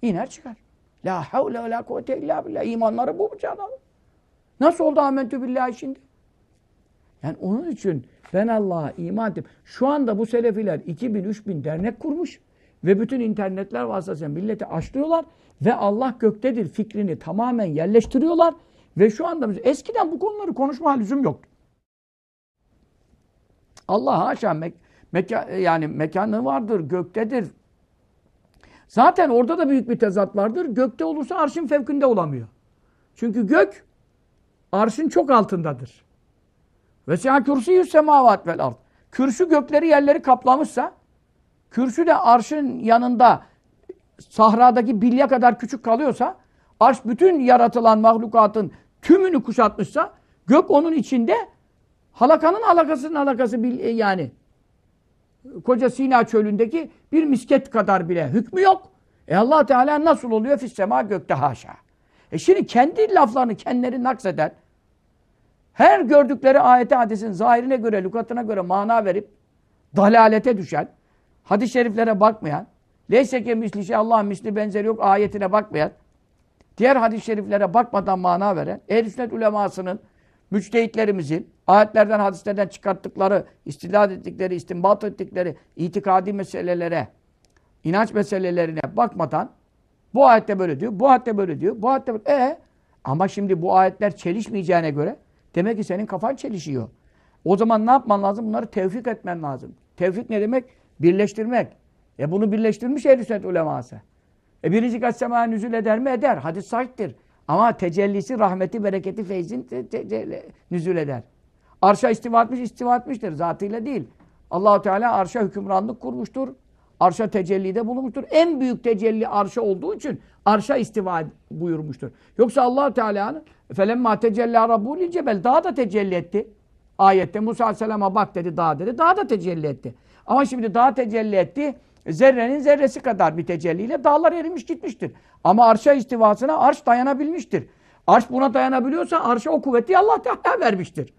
[SPEAKER 1] İner çıkar. La havle ve la kuvvete illa billah. İmanları bu adamın. Nasıl oldu amentü billahi şimdi? Yani onun için ben Allah'a iman ettim. Şu anda bu selefiler 2000-3000 dernek kurmuş ve bütün internetler vasıtasıyla milleti açlıyorlar ve Allah göktedir fikrini tamamen yerleştiriyorlar ve şu anda biz, eskiden bu konuları konuşma lüzum yoktu. Allah haşa mek meka yani mekanı vardır, göktedir. Zaten orada da büyük bir tezat vardır. Gökte olursa arşın fevkinde olamıyor. Çünkü gök arşın çok altındadır. Ve sen kürsü yüz semavat vel ard. Kürsü gökleri yerleri kaplamışsa kürsü de arşın yanında sahradaki bilye kadar küçük kalıyorsa arş bütün yaratılan mahlukatın tümünü kuşatmışsa gök onun içinde halakanın halakasının halakası yani koca Sina çölündeki bir misket kadar bile hükmü yok. E allah Teala nasıl oluyor? Fissema gökte haşa. E şimdi kendi laflarını kendileri nakseder. Her gördükleri ayete hadisin zahirine göre, lukatına göre mana verip dalalete düşen, hadis-i şeriflere bakmayan, leyseke misli şey Allah misli benzeri yok ayetine bakmayan, diğer hadis-i şeriflere bakmadan mana veren, ehl sünnet ulemasının, müçtehitlerimizin, ayetlerden, hadislerden çıkarttıkları, istilad ettikleri, istinbat ettikleri itikadi meselelere, inanç meselelerine bakmadan bu ayette böyle diyor, bu ayette böyle diyor, bu ayette böyle. E ama şimdi bu ayetler çelişmeyeceğine göre demek ki senin kafan çelişiyor. O zaman ne yapman lazım? Bunları tevfik etmen lazım. Tevfik ne demek? Birleştirmek. E bunu birleştirmiş ehl sünnet uleması. E birinci kat semaya nüzul eder mi? Eder. Hadis sahiptir. Ama tecellisi, rahmeti, bereketi, feyzin nüzul eder. Arşa istiva etmiş, istiva etmiştir. Zatıyla değil. Allahu Teala arşa hükümranlık kurmuştur. Arşa tecellide bulunmuştur. En büyük tecelli arşa olduğu için arşa istiva buyurmuştur. Yoksa allah Teala'nın felemma tecella rabbul cebel daha da tecelli etti. Ayette Musa Aleyhisselam'a bak dedi dağ dedi. Daha da tecelli etti. Ama şimdi daha tecelli etti. Zerrenin zerresi kadar bir tecelliyle dağlar erimiş gitmiştir. Ama arşa istivasına arş dayanabilmiştir. Arş buna dayanabiliyorsa arşa o kuvveti Allah Teala <laughs> vermiştir.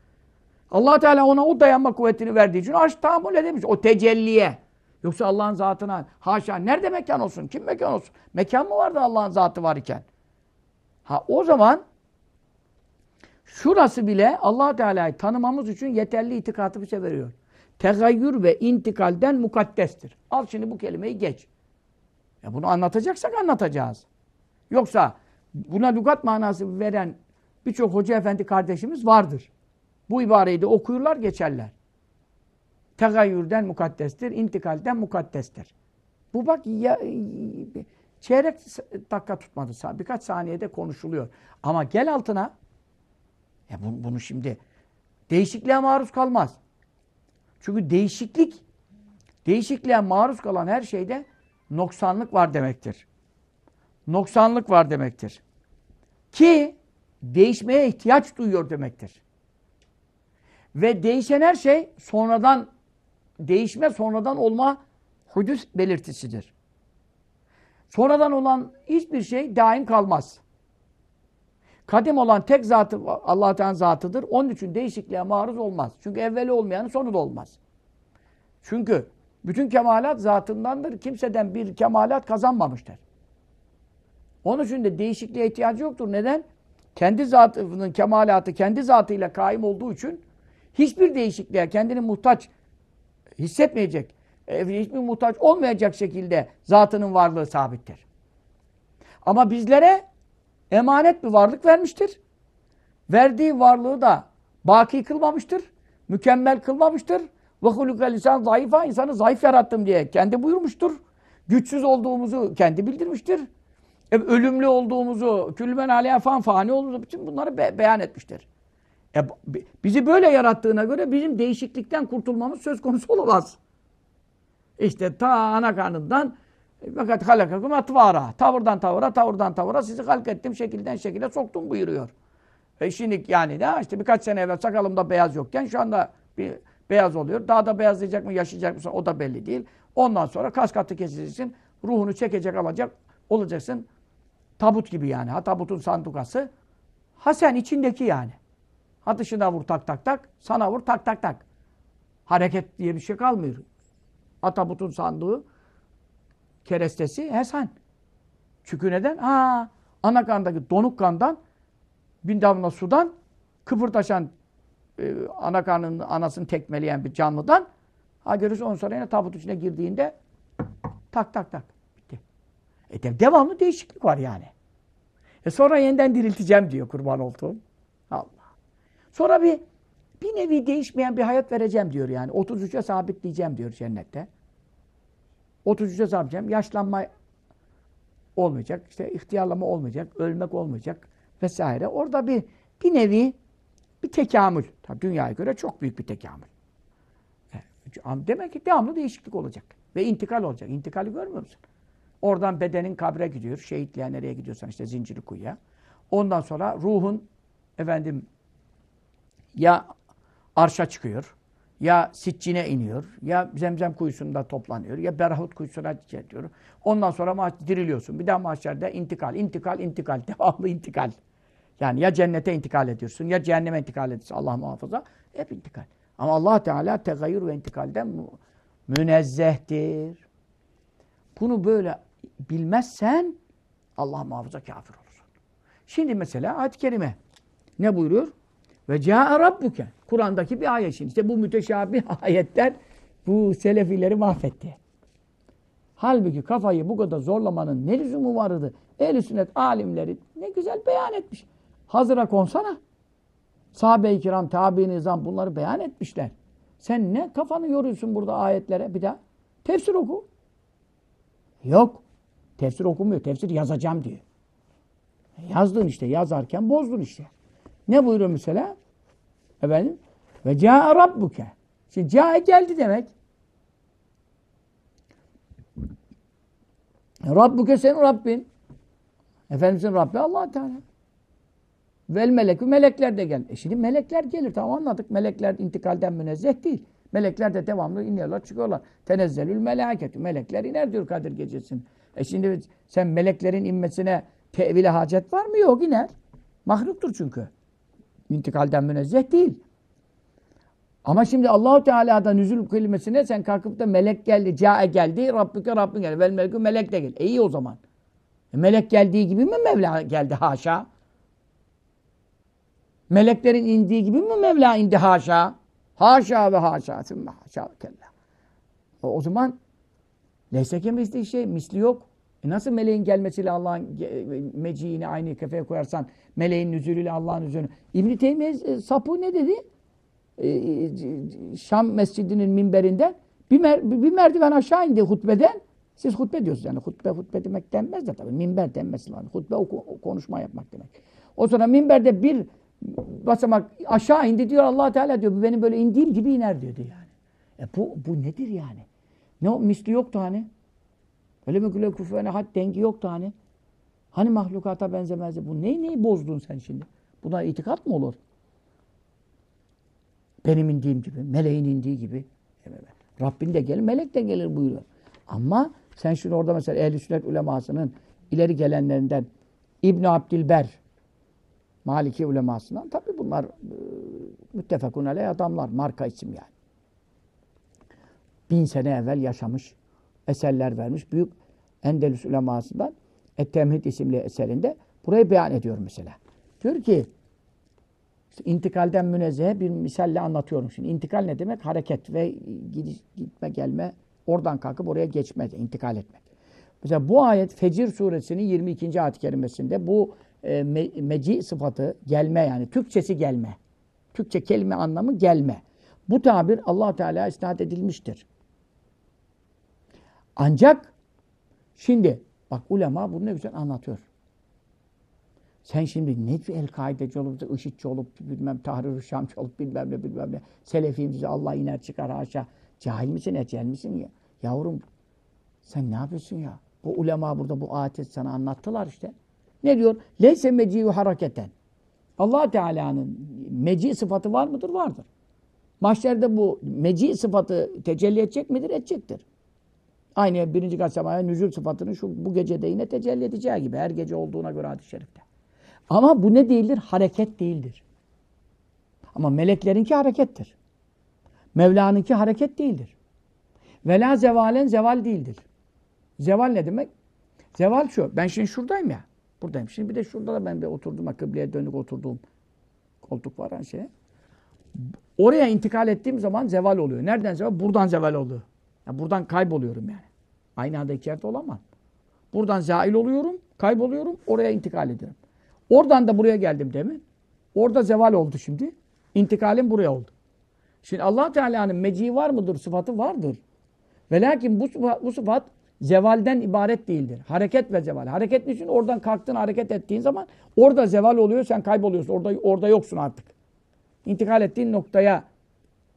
[SPEAKER 1] allah Teala ona o dayanma kuvvetini verdiği için arş tahammül edemiş. O tecelliye. Yoksa Allah'ın zatına haşa nerede mekan olsun? Kim mekan olsun? Mekan mı vardı Allah'ın zatı var iken? Ha o zaman şurası bile allah Teala'yı tanımamız için yeterli itikatı bize veriyor. Tegayyür ve intikalden mukaddestir. Al şimdi bu kelimeyi geç. Ya bunu anlatacaksak anlatacağız. Yoksa buna lügat manası veren birçok hoca efendi kardeşimiz vardır. Bu ibareyi de okuyurlar geçerler. Tegayyürden mukaddestir, intikalden mukaddestir. Bu bak ya, çeyrek dakika tutmadı. Birkaç saniyede konuşuluyor. Ama gel altına ya bunu, bunu şimdi değişikliğe maruz kalmaz. Çünkü değişiklik değişikliğe maruz kalan her şeyde noksanlık var demektir. Noksanlık var demektir. Ki değişmeye ihtiyaç duyuyor demektir. Ve değişen her şey sonradan değişme sonradan olma hudüs belirtisidir. Sonradan olan hiçbir şey daim kalmaz. Kadim olan tek zatı Allah Teala zatıdır. Onun için değişikliğe maruz olmaz. Çünkü evveli olmayanın sonu da olmaz. Çünkü Bütün kemalat zatındandır. Kimseden bir kemalat kazanmamıştır. Onun için de değişikliğe ihtiyacı yoktur. Neden? Kendi zatının kemalatı kendi zatıyla kaim olduğu için hiçbir değişikliğe kendini muhtaç hissetmeyecek, hiçbir muhtaç olmayacak şekilde zatının varlığı sabittir. Ama bizlere emanet bir varlık vermiştir. Verdiği varlığı da baki kılmamıştır. Mükemmel kılmamıştır. Ve hulukel insan zayıfa insanı zayıf yarattım diye kendi buyurmuştur. Güçsüz olduğumuzu kendi bildirmiştir. E, ölümlü olduğumuzu, külmen aleyha fan fani olduğumuzu bütün bunları be beyan etmiştir. E, bizi böyle yarattığına göre bizim değişiklikten kurtulmamız söz konusu olamaz. İşte ta ana karnından fakat halakakum atvara. Tavırdan tavıra, tavırdan tavıra sizi halk ettim, şekilden şekile soktum buyuruyor. E şimdi yani de işte birkaç sene evvel sakalımda beyaz yokken şu anda bir beyaz oluyor. Daha da beyazlayacak mı, yaşayacak mısın o da belli değil. Ondan sonra kas katı kesileceksin. Ruhunu çekecek, alacak olacaksın. Tabut gibi yani. Ha tabutun sandukası. Ha sen içindeki yani. Ha dışına vur tak tak tak. Sana vur tak tak tak. Hareket diye bir şey kalmıyor. Ha tabutun sandığı kerestesi he sen. Çünkü neden? Ha, ana kandaki donuk kandan bin damla sudan kıpırdaşan e, ana karnının anasını tekmeleyen bir canlıdan ha görürsün ondan sonra yine tabut içine girdiğinde tak tak tak bitti. E de, devamlı değişiklik var yani. E sonra yeniden dirilteceğim diyor kurban olduğum. Sonra bir bir nevi değişmeyen bir hayat vereceğim diyor yani. 33'e sabitleyeceğim diyor cennette. 33'e sabitleyeceğim. Yaşlanma olmayacak. işte ihtiyarlama olmayacak. Ölmek olmayacak. Vesaire. Orada bir bir nevi bir tekamül. Tabii dünyaya göre çok büyük bir tekamül. Demek ki devamlı değişiklik olacak. Ve intikal olacak. İntikali görmüyor musun? Oradan bedenin kabre gidiyor. Şehitliğe nereye gidiyorsan işte zincirli kuyuya. Ondan sonra ruhun efendim ya arşa çıkıyor, ya siccine iniyor, ya zemzem kuyusunda toplanıyor, ya berahut kuyusuna gidiyor. Ondan sonra diriliyorsun. Bir daha mahşerde intikal, intikal, intikal. <laughs> Devamlı intikal. Yani ya cennete intikal ediyorsun, ya cehenneme intikal ediyorsun. Allah muhafaza. Hep intikal. Ama Allah Teala tegayyür ve intikalden münezzehtir. Bunu böyle bilmezsen Allah muhafaza kafir olursun. Şimdi mesela ayet-i kerime ne buyuruyor? Ve ca'e rabbuke. Kur'an'daki bir ayet şimdi. İşte bu müteşabih <laughs> ayetler bu selefileri mahvetti. Halbuki kafayı bu kadar zorlamanın ne lüzumu vardı? Ehl-i sünnet alimleri ne güzel beyan etmiş. Hazıra konsana. Sahabe-i kiram, tabi nizam bunları beyan etmişler. Sen ne kafanı yoruyorsun burada ayetlere bir daha? Tefsir oku. Yok. Tefsir okumuyor. Tefsir yazacağım diyor. Yazdın işte. Yazarken bozdun işte. Ne buyuruyor mesela? Efendim? Ve ca'e rabbuke. Şimdi ca'e geldi demek. Rabbuke senin Rabbin. Efendimizin Rabbi allah Teala. Vel melekü melekler de gel. E şimdi melekler gelir tamam anladık. Melekler intikalden münezzeh değil. Melekler de devamlı iniyorlar çıkıyorlar. Tenezzelül meleketü. Melekler iner diyor Kadir gecesinde. E şimdi sen meleklerin inmesine tevile hacet var mı? Yok iner. Mahluktur çünkü. İntikalden münezzeh değil. Ama şimdi Allahu Teala'da nüzul kelimesine sen kalkıp da melek geldi, cae geldi, Rabbüke Rabbin geldi. Vel melekü melek de geldi. E iyi o zaman. E melek geldiği gibi mi Mevla geldi haşa? Meleklerin indiği gibi mi Mevla indi haşa? Haşa ve haşa. Sümme haşa ve kella. O, o zaman Leyseke misli şey, misli yok. E nasıl meleğin gelmesiyle Allah'ın meciğini aynı kefeye koyarsan, meleğin nüzulüyle Allah'ın nüzulünü. İbn-i Teymiye e, sapı ne dedi? E, e, Şam mescidinin minberinden bir, mer bir merdiven aşağı indi hutbeden. Siz hutbe diyorsunuz yani. Hutbe hutbe demek denmez de tabii. Minber denmesi lazım. Hutbe konuşma yapmak demek. O sonra minberde bir basamak aşağı indi diyor allah Teala diyor. Bu benim böyle indiğim gibi iner diyordu yani. E bu, bu nedir yani? Ne o misli yoktu hani? Öyle mi güle kufene had dengi yoktu hani? Hani mahlukata benzemezdi? Bu neyi neyi bozdun sen şimdi? Buna itikat mı olur? Benim indiğim gibi, meleğin indiği gibi. Evet. Rabbin de gelir, melek de gelir buyuruyor. Ama sen şimdi orada mesela ehl-i sünnet ulemasının ileri gelenlerinden İbn Abdilber Maliki ulemasından tabi bunlar e, müttefekun aleyh adamlar. Marka isim yani. bin sene evvel yaşamış, eserler vermiş. Büyük Endülüs ulemasından Et-Temhid isimli eserinde burayı beyan ediyor mesela. Diyor ki işte intikalden münezzehe bir misalle anlatıyorum. Şimdi intikal ne demek? Hareket ve gidiş, gitme gelme, oradan kalkıp oraya geçme, intikal etmek. Mesela bu ayet Fecir suresinin 22. ayet-i kerimesinde bu e, me, meci sıfatı gelme yani Türkçesi gelme. Türkçe kelime anlamı gelme. Bu tabir allah Teala isnat edilmiştir. Ancak şimdi bak ulema bunu ne güzel anlatıyor. Sen şimdi ne el-kaideci olup, IŞİD'ci olup, bilmem tahrir Şamcı olup, bilmem ne bilmem ne, Selefiyim Allah iner çıkar haşa. Cahil misin, ecel misin ya? Yavrum sen ne yapıyorsun ya? Bu ulema burada bu ayeti sana anlattılar işte. Ne diyor? Leyse meci'u hareketen. allah Teala'nın meci sıfatı var mıdır? Vardır. Mahşerde bu meci sıfatı tecelli edecek midir? Edecektir. Aynı birinci kat semaya nüzul sıfatının şu bu gecede yine tecelli edeceği gibi. Her gece olduğuna göre hadis-i şerifte. Ama bu ne değildir? Hareket değildir. Ama meleklerinki harekettir. Mevla'nınki hareket değildir. Vela zevalen zeval değildir. Zeval ne demek? Zeval şu. Ben şimdi şuradayım ya. Buradayım. Şimdi bir de şurada da ben bir oturdum. Kıbleye dönük oturduğum koltuk var hani şey. Oraya intikal ettiğim zaman zeval oluyor. Nereden zeval? Buradan zeval oluyor. Yani buradan kayboluyorum yani. Aynı anda iki yerde olamam. Buradan zail oluyorum, kayboluyorum, oraya intikal ediyorum. Oradan da buraya geldim değil mi? Orada zeval oldu şimdi. İntikalim buraya oldu. Şimdi allah Teala'nın meciği var mıdır? Sıfatı vardır. Ve lakin bu, bu sıfat zevalden ibaret değildir. Hareket ve zeval. Hareket için oradan kalktın hareket ettiğin zaman orada zeval oluyor sen kayboluyorsun. Orada orada yoksun artık. İntikal ettiğin noktaya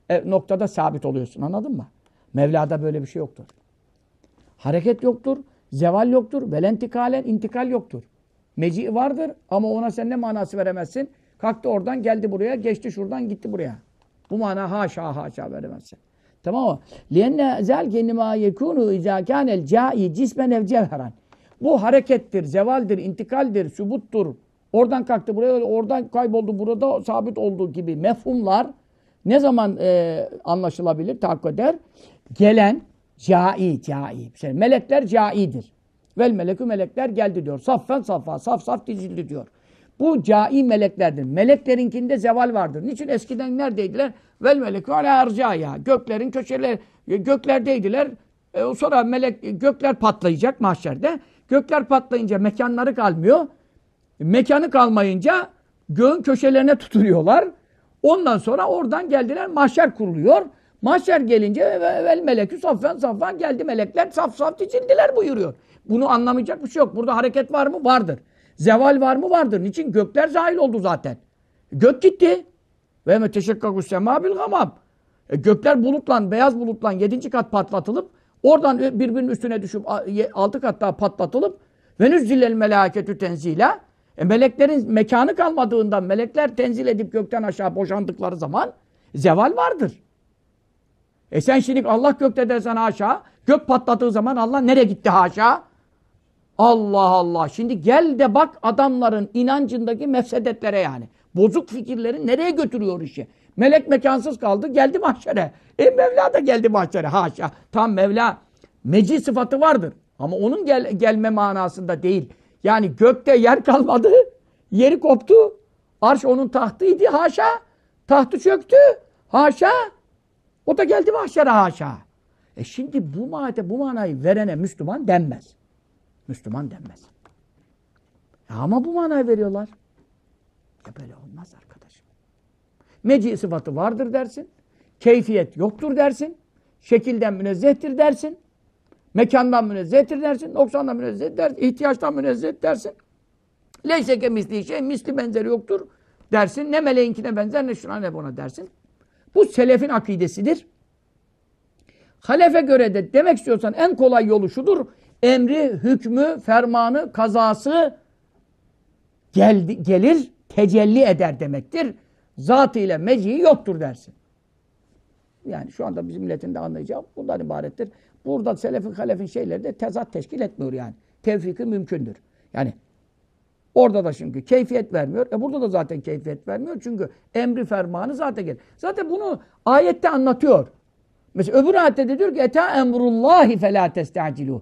[SPEAKER 1] e, noktada sabit oluyorsun. Anladın mı? Mevla'da böyle bir şey yoktur. Hareket yoktur, zeval yoktur, velentikalen intikal yoktur. Meci vardır ama ona sen ne manası veremezsin? Kalktı oradan geldi buraya, geçti şuradan gitti buraya. Bu mana haşa haşa veremezsin. Tamam mı? لِيَنَّ ذَلْكَ اِنِّمَا يَكُونُ اِذَا كَانَ الْجَائِ cismen ev cevheran. Bu harekettir, zevaldir, intikaldir, sübuttur. Oradan kalktı buraya, oradan kayboldu, burada sabit olduğu gibi mefhumlar ne zaman e, anlaşılabilir, tahakkuk eder? Gelen cai, cai. Şey, melekler caidir. Vel melekü melekler geldi diyor. Saffen safa, saf saf dizildi diyor. Bu cai meleklerdir. Meleklerinkinde zeval vardır. Niçin? Eskiden neredeydiler? Vel melekü ala ya. Göklerin köşeleri, göklerdeydiler. E, sonra melek, gökler patlayacak mahşerde. Gökler patlayınca mekanları kalmıyor. Mekanı kalmayınca göğün köşelerine tutunuyorlar. Ondan sonra oradan geldiler mahşer kuruluyor. Mahşer gelince vel melekü saffen saffen geldi melekler saf saf dizildiler buyuruyor. Bunu anlamayacak bir şey yok. Burada hareket var mı? Vardır. Zeval var mı? Vardır. Niçin? Gökler zahil oldu zaten. Gök gitti. Ve meteşekkakus sema bil gamam. E, gökler bulutlan, beyaz bulutlan yedinci kat patlatılıp oradan birbirinin üstüne düşüp altı kat daha patlatılıp venüz zillel melaketü tenzila e, meleklerin mekanı kalmadığından melekler tenzil edip gökten aşağı boşandıkları zaman zeval vardır. E sen şimdi Allah gökte dersen haşa, gök patladığı zaman Allah nereye gitti haşa? Allah Allah. Şimdi gel de bak adamların inancındaki mefsedetlere yani. Bozuk fikirleri nereye götürüyor işi? Melek mekansız kaldı, geldi mahşere. E Mevla da geldi mahşere, haşa. Tam Mevla meci sıfatı vardır. Ama onun gel gelme manasında değil. Yani gökte yer kalmadı, yeri koptu. Arş onun tahtıydı, haşa. Tahtı çöktü, haşa. O da geldi mahşere, haşa. E şimdi bu manada bu manayı verene Müslüman denmez. Müslüman denmez. Ya ama bu manayı veriyorlar. Ya böyle olmaz arkadaşım. Meci sıfatı vardır dersin. Keyfiyet yoktur dersin. Şekilden münezzehtir dersin. Mekandan münezzehtir dersin. Noksandan münezzeh dersin. ihtiyaçtan münezzeh dersin. Leyseke misli şey, misli benzeri yoktur dersin. Ne meleğinkine benzer ne şuna ne buna dersin. Bu selefin akidesidir. Halefe göre de demek istiyorsan en kolay yolu şudur. Emri, hükmü, fermanı, kazası geldi, gelir, tecelli eder demektir. Zatı ile yoktur dersin. Yani şu anda bizim milletin de anlayacağı bundan ibarettir. Burada selefin, halefin şeyleri de tezat teşkil etmiyor yani. Tevfiki mümkündür. Yani orada da çünkü keyfiyet vermiyor. E burada da zaten keyfiyet vermiyor. Çünkü emri fermanı zaten gelir. Zaten bunu ayette anlatıyor. Mesela öbür ayette de diyor ki eta emrullahi felâ testa'ciluh.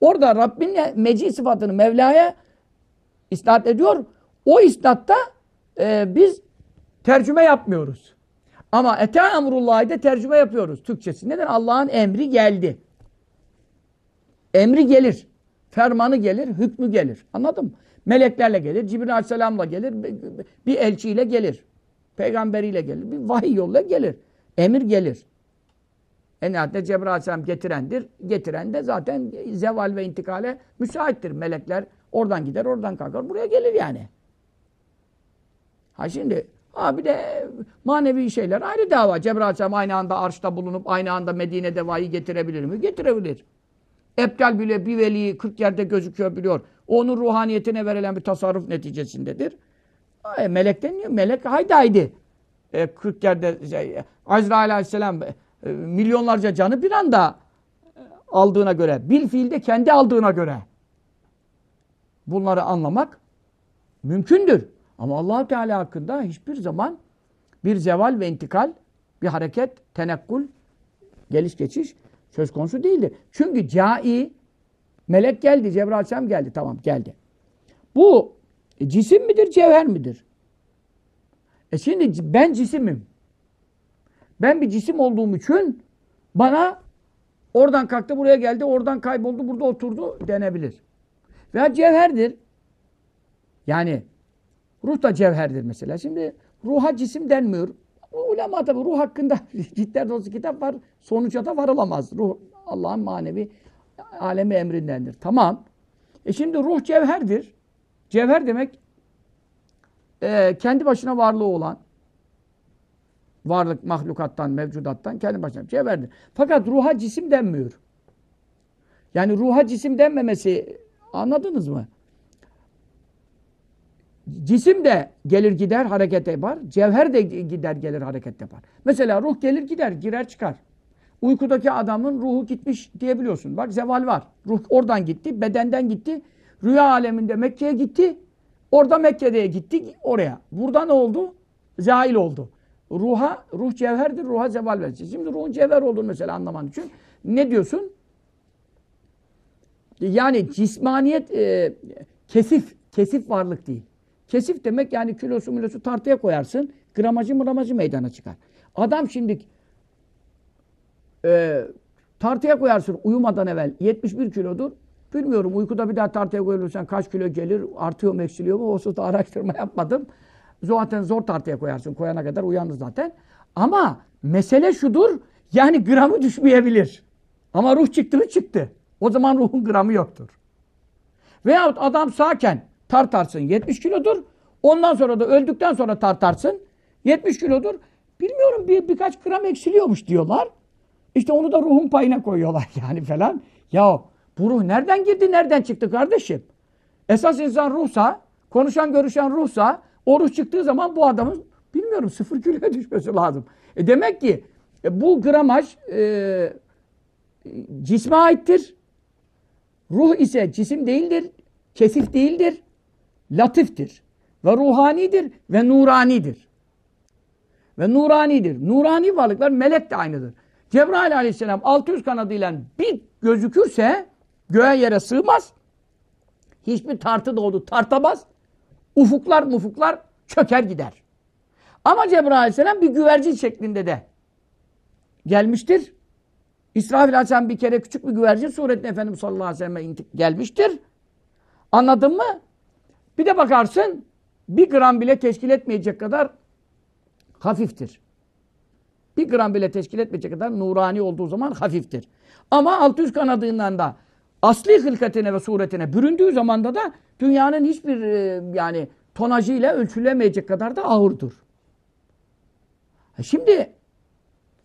[SPEAKER 1] Orada Rabbin meci sıfatını Mevla'ya isnat ediyor. O isnatta e, biz tercüme yapmıyoruz. Ama eta emrullahi de tercüme yapıyoruz Türkçesi. Neden? Allah'ın emri geldi. Emri gelir. Fermanı gelir, hükmü gelir. Anladın mı? Meleklerle gelir, Cibril Aleyhisselam'la gelir, bir elçiyle gelir. Peygamberiyle gelir, bir vahiy yoluyla gelir. Emir gelir. En nihayetinde Cebrail Aleyhisselam getirendir. Getiren de zaten zeval ve intikale müsaittir. Melekler oradan gider, oradan kalkar. Buraya gelir yani. Ha şimdi ha bir de manevi şeyler ayrı dava. Cebrail Aleyhisselam aynı anda arşta bulunup aynı anda Medine'de vahiy getirebilir mi? Getirebilir. Ebdal bile bir veli 40 yerde gözüküyor biliyor. Onun ruhaniyetine verilen bir tasarruf neticesindedir. E, melek deniyor. Melek haydi haydi. E, 40 yerde şey, Azrail aleyhisselam e, milyonlarca canı bir anda aldığına göre, bil fiilde kendi aldığına göre bunları anlamak mümkündür. Ama allah Teala hakkında hiçbir zaman bir zeval ve intikal, bir hareket, tenekkul, geliş geçiş söz konusu değildir. Çünkü cai, melek geldi, Cebrail Aleyhisselam geldi. Tamam geldi. Bu cisim midir, cevher midir? E şimdi ben cisimim. Ben bir cisim olduğum için bana oradan kalktı buraya geldi, oradan kayboldu, burada oturdu denebilir. Veya cevherdir. Yani ruh da cevherdir mesela. Şimdi ruha cisim denmiyor. Ulema tabi ruh hakkında <laughs> cidden dolusu kitap var. Sonuca da varılamaz. Ruh Allah'ın manevi alemi emrindendir. Tamam. E şimdi ruh cevherdir. Cevher demek e, kendi başına varlığı olan varlık mahlukattan, mevcudattan kendi başına cevherdir. Fakat ruha cisim denmiyor. Yani ruha cisim denmemesi anladınız mı? Cisim de gelir gider hareket yapar. Cevher de gider gelir hareket yapar. Mesela ruh gelir gider, girer çıkar. Uykudaki adamın ruhu gitmiş diyebiliyorsun. Bak zeval var. Ruh oradan gitti, bedenden gitti. Rüya aleminde Mekke'ye gitti. Orada Mekke'de gitti oraya. Burada ne oldu? Zahil oldu. Ruha, ruh cevherdir, ruha zeval verecek. Şimdi ruhun cevher olduğunu mesela anlaman için ne diyorsun? Yani cismaniyet e, kesif, kesif varlık değil. Kesif demek yani kilosu milosu tartıya koyarsın. Gramajı mramajı meydana çıkar. Adam şimdi e, tartıya koyarsın uyumadan evvel 71 kilodur. Bilmiyorum uykuda bir daha tartıya koyulursan kaç kilo gelir, artıyor mu eksiliyor mu? O da araştırma <laughs> yapmadım. Zaten zor tartıya koyarsın. Koyana kadar uyanır zaten. Ama mesele şudur. Yani gramı düşmeyebilir. Ama ruh çıktı mı çıktı. O zaman ruhun gramı yoktur. Veyahut adam sağken tartarsın 70 kilodur. Ondan sonra da öldükten sonra tartarsın 70 kilodur. Bilmiyorum bir, birkaç gram eksiliyormuş diyorlar. İşte onu da ruhun payına koyuyorlar <laughs> yani falan. Ya bu ruh nereden girdi nereden çıktı kardeşim? Esas insan ruhsa, konuşan görüşen ruhsa o ruh çıktığı zaman bu adamın bilmiyorum sıfır kiloya <laughs> düşmesi lazım. E demek ki e, bu gramaj e, cisme aittir. Ruh ise cisim değildir, kesif değildir, latiftir. Ve ruhanidir ve nuranidir. Ve nuranidir. Nurani varlıklar melek de aynıdır. Cebrail aleyhisselam 600 kanadıyla bir gözükürse göğe yere sığmaz. Hiçbir tartı doğdu tartamaz. Ufuklar mufuklar çöker gider. Ama Cebrail aleyhisselam bir güvercin şeklinde de gelmiştir. İsrafil aleyhisselam bir kere küçük bir güvercin suretinde Efendimiz sallallahu aleyhi ve sellem gelmiştir. Anladın mı? Bir de bakarsın bir gram bile teşkil etmeyecek kadar hafiftir. Bir gram bile teşkil etmeyecek kadar nurani olduğu zaman hafiftir. Ama 600 kanadından da asli hılkatine ve suretine büründüğü zamanda da dünyanın hiçbir e, yani tonajıyla ölçülemeyecek kadar da ağırdır. Şimdi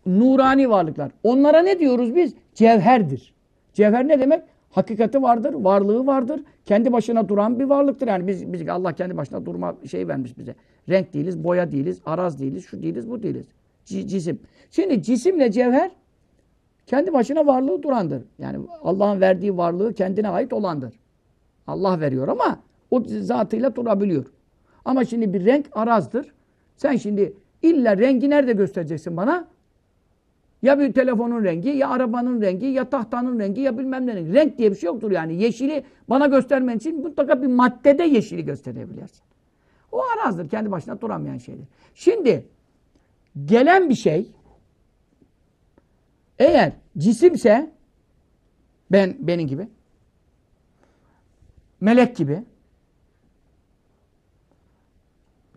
[SPEAKER 1] nurani varlıklar. Onlara ne diyoruz biz? Cevherdir. Cevher ne demek? Hakikati vardır, varlığı vardır. Kendi başına duran bir varlıktır. Yani biz, biz Allah kendi başına durma şey vermiş bize. Renk değiliz, boya değiliz, araz değiliz, şu değiliz, bu değiliz. Cisim. Şimdi cisimle cevher kendi başına varlığı durandır. Yani Allah'ın verdiği varlığı kendine ait olandır. Allah veriyor ama o zatıyla durabiliyor. Ama şimdi bir renk arazdır. Sen şimdi illa rengi nerede göstereceksin bana? Ya bir telefonun rengi, ya arabanın rengi, ya tahtanın rengi, ya bilmem ne rengi. Renk diye bir şey yoktur yani. Yeşili bana göstermen için mutlaka bir maddede yeşili gösterebilirsin. O arazdır. Kendi başına duramayan şeydir. Şimdi gelen bir şey eğer cisimse ben benim gibi melek gibi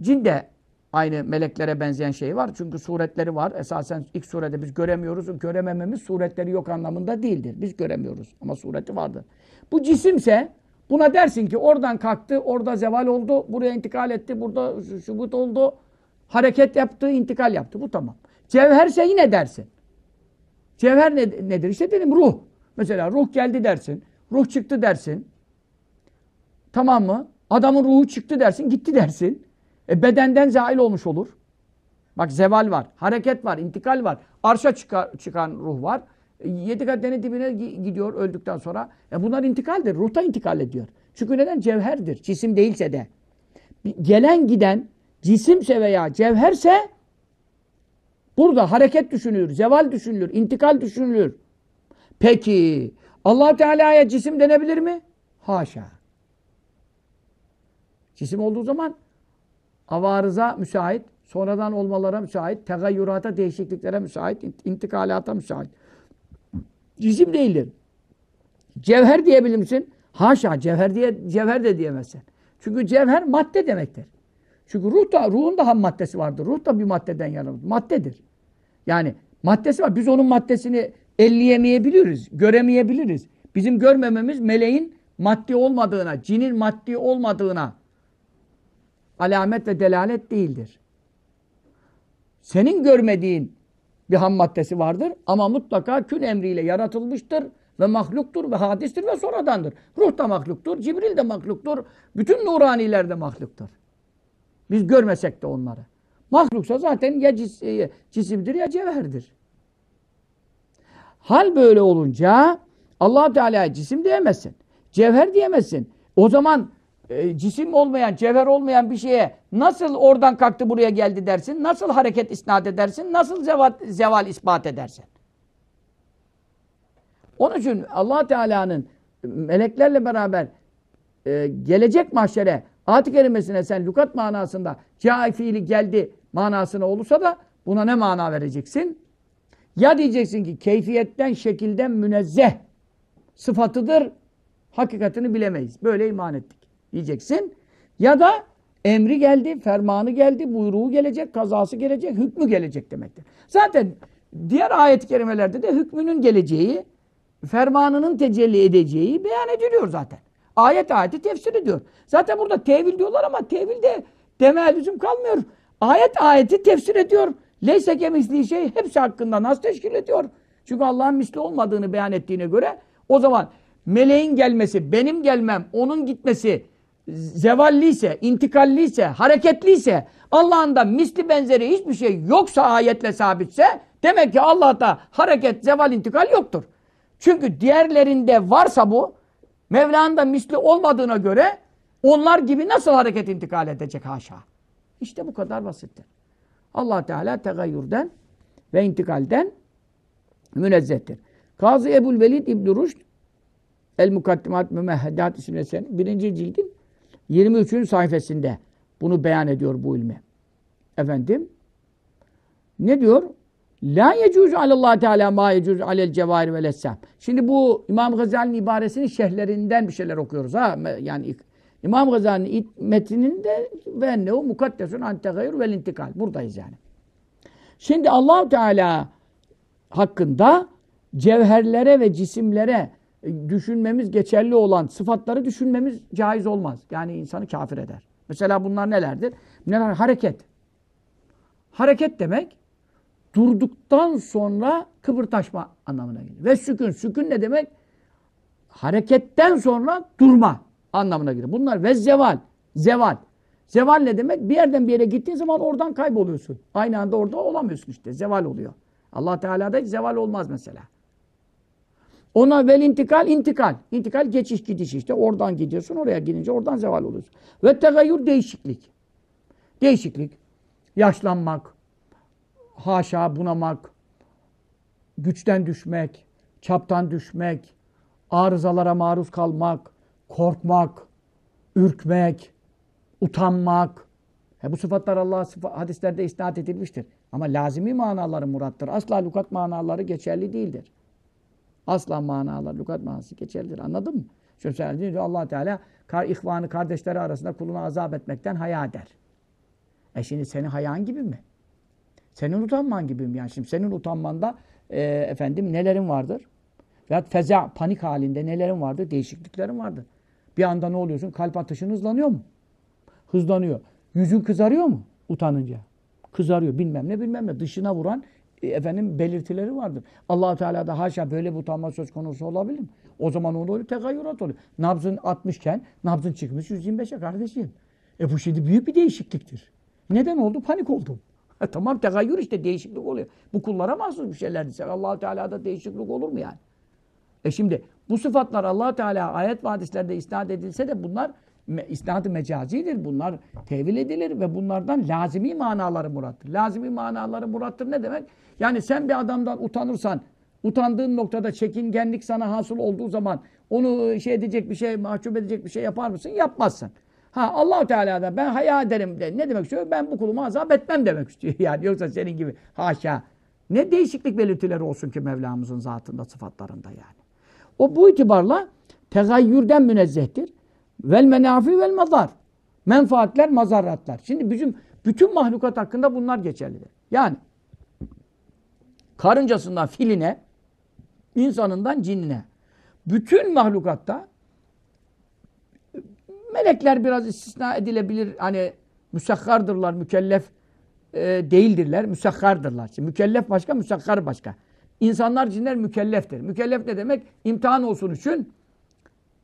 [SPEAKER 1] cin de aynı meleklere benzeyen şey var. Çünkü suretleri var. Esasen ilk surede biz göremiyoruz. Göremememiz suretleri yok anlamında değildir. Biz göremiyoruz ama sureti vardır. Bu cisimse buna dersin ki oradan kalktı, orada zeval oldu, buraya intikal etti, burada şubut oldu, hareket yaptı, intikal yaptı. Bu tamam. Cevherse yine dersin. Cevher ne, nedir? İşte dedim ruh. Mesela ruh geldi dersin. Ruh çıktı dersin. Tamam mı? Adamın ruhu çıktı dersin, gitti dersin. E bedenden zail olmuş olur. Bak zeval var, hareket var, intikal var. Arşa çıkar, çıkan ruh var. E, yedi kaddenin dibine gidiyor öldükten sonra. E bunlar intikaldir. Ruhta intikal ediyor. Çünkü neden? Cevherdir. Cisim değilse de. Gelen giden cisimse veya cevherse burada hareket düşünülür, zeval düşünülür, intikal düşünülür. Peki allah Teala'ya cisim denebilir mi? Haşa. Cisim olduğu zaman avarıza müsait, sonradan olmalara müsait, tegayyürata, değişikliklere müsait, intikalata müsait. Cisim değildir. Cevher diyebilir misin? Haşa, cevher diye cevher de diyemezsin. Çünkü cevher madde demektir. Çünkü ruh da, ruhun da ham maddesi vardır. Ruh da bir maddeden yanılır. Maddedir. Yani maddesi var. Biz onun maddesini elleyemeyebiliriz, göremeyebiliriz. Bizim görmememiz meleğin maddi olmadığına, cinin maddi olmadığına alamet ve delalet değildir. Senin görmediğin bir ham maddesi vardır ama mutlaka kün emriyle yaratılmıştır ve mahluktur ve hadistir ve sonradandır. Ruh da mahluktur, Cibril de mahluktur, bütün nuraniler de mahluktur. Biz görmesek de onları. Mahluksa zaten ya cis e, cisimdir ya cevherdir. Hal böyle olunca allah Teala'ya cisim diyemezsin. Cevher diyemezsin. O zaman e, cisim olmayan, cevher olmayan bir şeye nasıl oradan kalktı buraya geldi dersin? Nasıl hareket isnat edersin? Nasıl zeval, zeval ispat edersin? Onun için allah Teala'nın meleklerle beraber e, gelecek mahşere ayet-i kerimesine sen lukat manasında cai fiili geldi manasına olursa da buna ne mana vereceksin? Ya diyeceksin ki keyfiyetten, şekilden münezzeh sıfatıdır. Hakikatini bilemeyiz. Böyle iman ettik diyeceksin. Ya da emri geldi, fermanı geldi, buyruğu gelecek, kazası gelecek, hükmü gelecek demektir. Zaten diğer ayet-i kerimelerde de hükmünün geleceği, fermanının tecelli edeceği beyan ediliyor zaten. Ayet ayeti tefsir ediyor. Zaten burada tevil diyorlar ama tevilde demeye lüzum kalmıyor. Ayet ayeti tefsir ediyor. Leyse kemisli şey hepsi hakkında nasıl teşkil ediyor? Çünkü Allah'ın misli olmadığını beyan ettiğine göre o zaman meleğin gelmesi, benim gelmem, onun gitmesi zevalliyse, intikalliyse, hareketliyse, Allah'ın da misli benzeri hiçbir şey yoksa ayetle sabitse demek ki Allah'ta hareket, zeval, intikal yoktur. Çünkü diğerlerinde varsa bu Mevla'nın da misli olmadığına göre onlar gibi nasıl hareket intikal edecek haşa. İşte bu kadar basittir. allah Teala tegayyürden ve intikalden münezzehtir. Kazı Ebul Velid İbn-i El Mukaddimat Mümehhedat isimli eserin birinci cildin 23. sayfasında bunu beyan ediyor bu ilmi. Efendim ne diyor? La yecuzu alallah teala ma yecuzu alel cevahir ve lessam. Şimdi bu İmam Gazali'nin ibaresinin şerhlerinden bir şeyler okuyoruz ha. Yani İmam Gazali'nin metninde ve ne o mukaddesun an tegayyür vel intikal. Buradayız yani. Şimdi allah Teala hakkında cevherlere ve cisimlere düşünmemiz geçerli olan sıfatları düşünmemiz caiz olmaz. Yani insanı kafir eder. Mesela bunlar nelerdir? Neler? Hareket. Hareket demek durduktan sonra kıpırtaşma anlamına gelir. Ve sükun. Sükun ne demek? Hareketten sonra durma anlamına gelir. Bunlar ve zeval. Zeval. Zeval ne demek? Bir yerden bir yere gittiğin zaman oradan kayboluyorsun. Aynı anda orada olamıyorsun işte. Zeval oluyor. Allah Teala'da hiç zeval olmaz mesela. Ona vel intikal, intikal. İntikal geçiş gidiş işte. Oradan gidiyorsun, oraya gidince oradan zeval oluyorsun. Ve tegayyür değişiklik. Değişiklik. Yaşlanmak, haşa bunamak, güçten düşmek, çaptan düşmek, arızalara maruz kalmak, korkmak, ürkmek, utanmak. E bu sıfatlar Allah'a sıfa, hadislerde isnat edilmiştir. Ama lazimi manaları murattır. Asla lukat manaları geçerli değildir. Asla manalar, lukat manası geçerlidir. Anladın mı? Şöyle söylediğinde allah Teala kar, ihvanı kardeşleri arasında kulunu azap etmekten haya eder. E şimdi senin hayan gibi mi? Senin utanman gibi mi? Yani şimdi senin utanmanda e, efendim nelerin vardır? Veya feza, panik halinde nelerin vardır? Değişikliklerin vardır. Bir anda ne oluyorsun? Kalp atışın hızlanıyor mu? Hızlanıyor. Yüzün kızarıyor mu? Utanınca. Kızarıyor. Bilmem ne bilmem ne. Dışına vuran e, efendim belirtileri vardır. allah Teala da haşa böyle bir utanma söz konusu olabilir mi? O zaman onu oluyor, tegayyurat oluyor. Nabzın 60 iken nabzın çıkmış 125'e kardeşim. E bu şimdi büyük bir değişikliktir. Neden oldu? Panik oldum. E tamam tegayyür işte değişiklik oluyor. Bu kullara mahsus bir şeylerdi. allah Teala'da değişiklik olur mu yani? E şimdi bu sıfatlar allah Teala ayet ve hadislerde isnat edilse de bunlar me, isnat-ı mecazidir. Bunlar tevil edilir ve bunlardan lazimi manaları murattır. Lazimi manaları murattır ne demek? Yani sen bir adamdan utanırsan, utandığın noktada çekingenlik sana hasıl olduğu zaman onu şey edecek bir şey, mahcup edecek bir şey yapar mısın? Yapmazsın. Ha allah Teala'da ben haya ederim de ne demek istiyor? Ben bu kulumu azap etmem demek istiyor. <laughs> Yani yoksa senin gibi haşa. Ne değişiklik belirtileri olsun ki Mevlamızın zatında, sıfatlarında yani. O bu itibarla tegayyürden münezzehtir. Vel menafi vel mazar. Menfaatler, mazarratlar. Şimdi bizim bütün mahlukat hakkında bunlar geçerlidir. Yani karıncasından filine, insanından cinine. Bütün mahlukatta melekler biraz istisna edilebilir. Hani müsakkardırlar, mükellef e, değildirler, müsakkardırlar. Şimdi mükellef başka, müsakkar başka. İnsanlar, cinler mükelleftir. Mükellef ne demek? İmtihan olsun için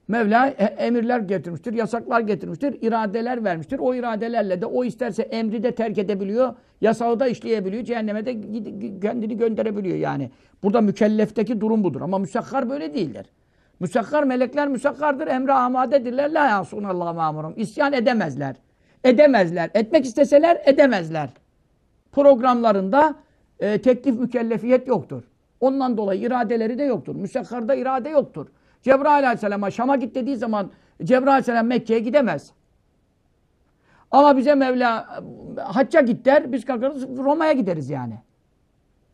[SPEAKER 1] Mevla e, emirler getirmiştir, yasaklar getirmiştir, iradeler vermiştir. O iradelerle de o isterse emri de terk edebiliyor, yasağı da işleyebiliyor, cehenneme de kendini gönderebiliyor yani. Burada mükellefteki durum budur. Ama müsakkar böyle değildir. Müsakkar melekler müsakkardır, emre amadedirler. La yasunallahu mamurum. İsyan edemezler. Edemezler. Etmek isteseler edemezler. Programlarında e, teklif mükellefiyet yoktur. Ondan dolayı iradeleri de yoktur. Müsakkarda irade yoktur. Cebrail aleyhisselama Şam'a git dediği zaman Cebrail aleyhisselam Mekke'ye gidemez. Ama bize Mevla hacca git der, biz kalkarız Roma'ya gideriz yani.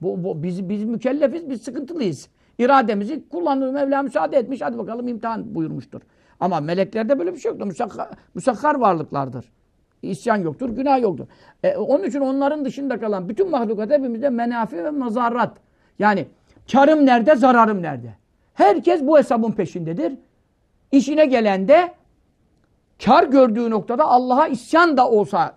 [SPEAKER 1] Bu, bu biz, biz mükellefiz, biz sıkıntılıyız. İrademizi kullanır, Mevla müsaade etmiş, hadi bakalım imtihan buyurmuştur. Ama meleklerde böyle bir şey yoktur. Musakkar, musakkar varlıklardır. İsyan yoktur, günah yoktur. E, onun için onların dışında kalan bütün mahlukat hepimizde menafi ve mazarrat. Yani karım nerede, zararım nerede? Herkes bu hesabın peşindedir. İşine gelen de kar gördüğü noktada Allah'a isyan da olsa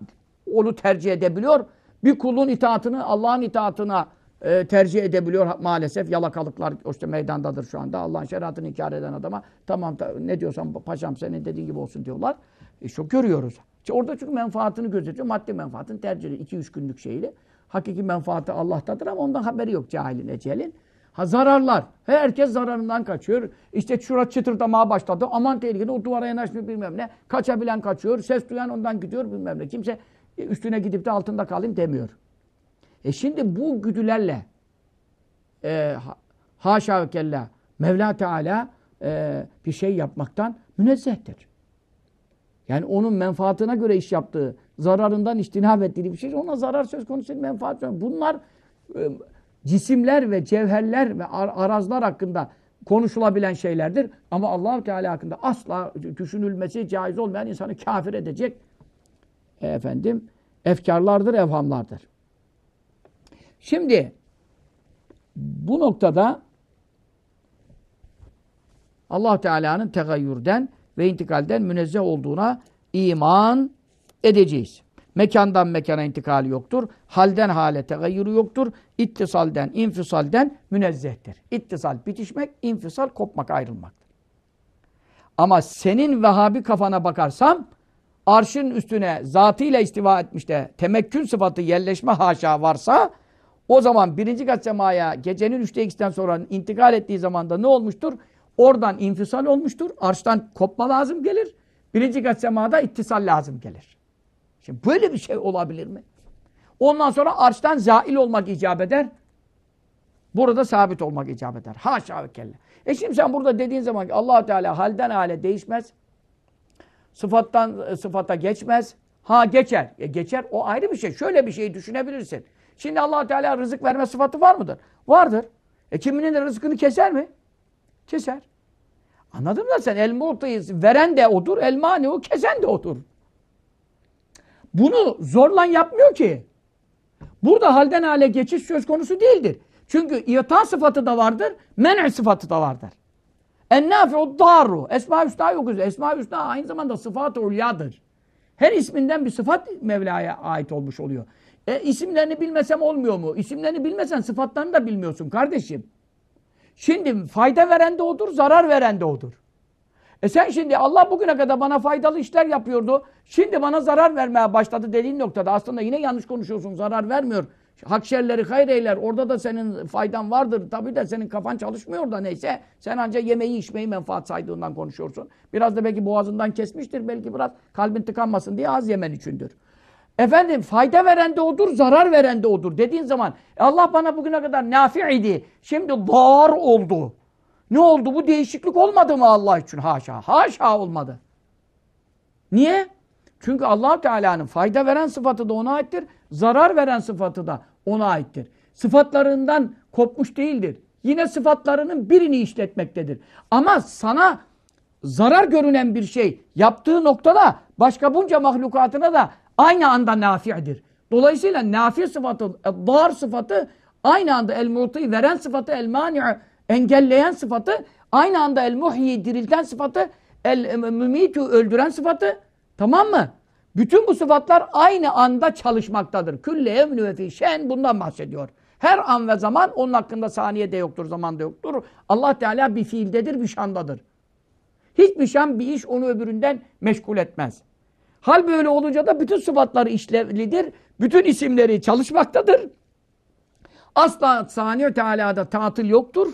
[SPEAKER 1] onu tercih edebiliyor. Bir kulun itaatını Allah'ın itaatına e, tercih edebiliyor maalesef. Yalakalıklar işte meydandadır şu anda. Allah'ın şeriatını inkar eden adama tamam ta, ne diyorsan paşam senin dediğin gibi olsun diyorlar. E, çok görüyoruz. İşte orada çünkü menfaatını gözetiyor. Maddi menfaatını tercih ediyor. 2-3 günlük şeyle. Hakiki menfaati Allah'tadır ama ondan haberi yok cahilin, ecelin. Ha zararlar. Herkes zararından kaçıyor. İşte şura çıtırdamaya başladı. Aman tehlikeli o duvara yanaşmıyor bilmem ne. Kaçabilen kaçıyor. Ses duyan ondan gidiyor bilmem ne. Kimse üstüne gidip de altında kalayım demiyor. E şimdi bu güdülerle e, haşa ve kella Mevla Teala e, bir şey yapmaktan münezzehtir. Yani onun menfaatına göre iş yaptığı, zararından iştinab ettiği bir şey, ona zarar söz konusu, menfaat söz. Bunlar e, cisimler ve cevherler ve arazlar hakkında konuşulabilen şeylerdir. Ama allah Teala hakkında asla düşünülmesi caiz olmayan insanı kafir edecek e, efendim efkarlardır, evhamlardır. Şimdi bu noktada Allah Teala'nın tegayyürden ve intikalden münezzeh olduğuna iman edeceğiz. Mekandan mekana intikali yoktur. Halden hale tegayyürü yoktur. İttisalden, infisalden münezzehtir. İttisal bitişmek, infisal kopmak, ayrılmaktır. Ama senin Vehhabi kafana bakarsam arşın üstüne zatıyla istiva etmiş de temekkün sıfatı yerleşme haşa varsa o zaman birinci kat semaya gecenin üçte ikisinden sonra intikal ettiği zaman da ne olmuştur? Oradan infisal olmuştur. Arştan kopma lazım gelir. Birinci kat semada ittisal lazım gelir. Şimdi böyle bir şey olabilir mi? Ondan sonra arştan zail olmak icap eder. Burada sabit olmak icap eder. Haşa ve kelle. E şimdi sen burada dediğin zaman ki allah Teala halden hale değişmez. Sıfattan e, sıfata geçmez. Ha geçer. E geçer o ayrı bir şey. Şöyle bir şey düşünebilirsin. Şimdi allah Teala rızık verme sıfatı var mıdır? Vardır. E kiminin de rızkını keser mi? Keser. Anladın mı sen? El mu'tayı veren de odur, el mani o kesen de odur. Bunu zorlan yapmıyor ki. Burada halden hale geçiş söz konusu değildir. Çünkü ita sıfatı da vardır, men'i sıfatı da vardır. En-nafi'u daru. Esma-i Hüsna yokuz. Esma-i Hüsna aynı zamanda sıfat-ı ulyadır. Her isminden bir sıfat Mevla'ya ait olmuş oluyor. E, isimlerini bilmesem olmuyor mu? İsimlerini bilmesen sıfatlarını da bilmiyorsun kardeşim. Şimdi fayda veren de odur, zarar veren de odur. E sen şimdi Allah bugüne kadar bana faydalı işler yapıyordu. Şimdi bana zarar vermeye başladı dediğin noktada aslında yine yanlış konuşuyorsun. Zarar vermiyor. Hak şerleri hayreyler. Orada da senin faydan vardır. Tabii de senin kafan çalışmıyor da neyse. Sen ancak yemeği içmeyi menfaat saydığından konuşuyorsun. Biraz da belki boğazından kesmiştir. Belki biraz kalbin tıkanmasın diye az yemen içindir. Efendim fayda veren de odur, zarar veren de odur dediğin zaman e Allah bana bugüne kadar nafi idi. Şimdi dar oldu. Ne oldu? Bu değişiklik olmadı mı Allah için? Haşa. Haşa olmadı. Niye? Çünkü allah Teala'nın fayda veren sıfatı da ona aittir. Zarar veren sıfatı da ona aittir. Sıfatlarından kopmuş değildir. Yine sıfatlarının birini işletmektedir. Ama sana zarar görünen bir şey yaptığı noktada başka bunca mahlukatına da aynı anda nafi'dir. Dolayısıyla nafi sıfatı, dar sıfatı aynı anda el-mu'tı veren sıfatı, el-mani'u engelleyen sıfatı, aynı anda el-muhyi dirilten sıfatı, el-mümitü öldüren sıfatı. Tamam mı? Bütün bu sıfatlar aynı anda çalışmaktadır. Külle evnü ve fişen bundan bahsediyor. Her an ve zaman onun hakkında saniye de yoktur, zaman da yoktur. Allah Teala bir fiildedir, bir şandadır. Hiçbir şan bir iş onu öbüründen meşgul etmez. Hal böyle olunca da bütün sıfatları işlevlidir. Bütün isimleri çalışmaktadır. Asla saniye Teala'da tatil yoktur.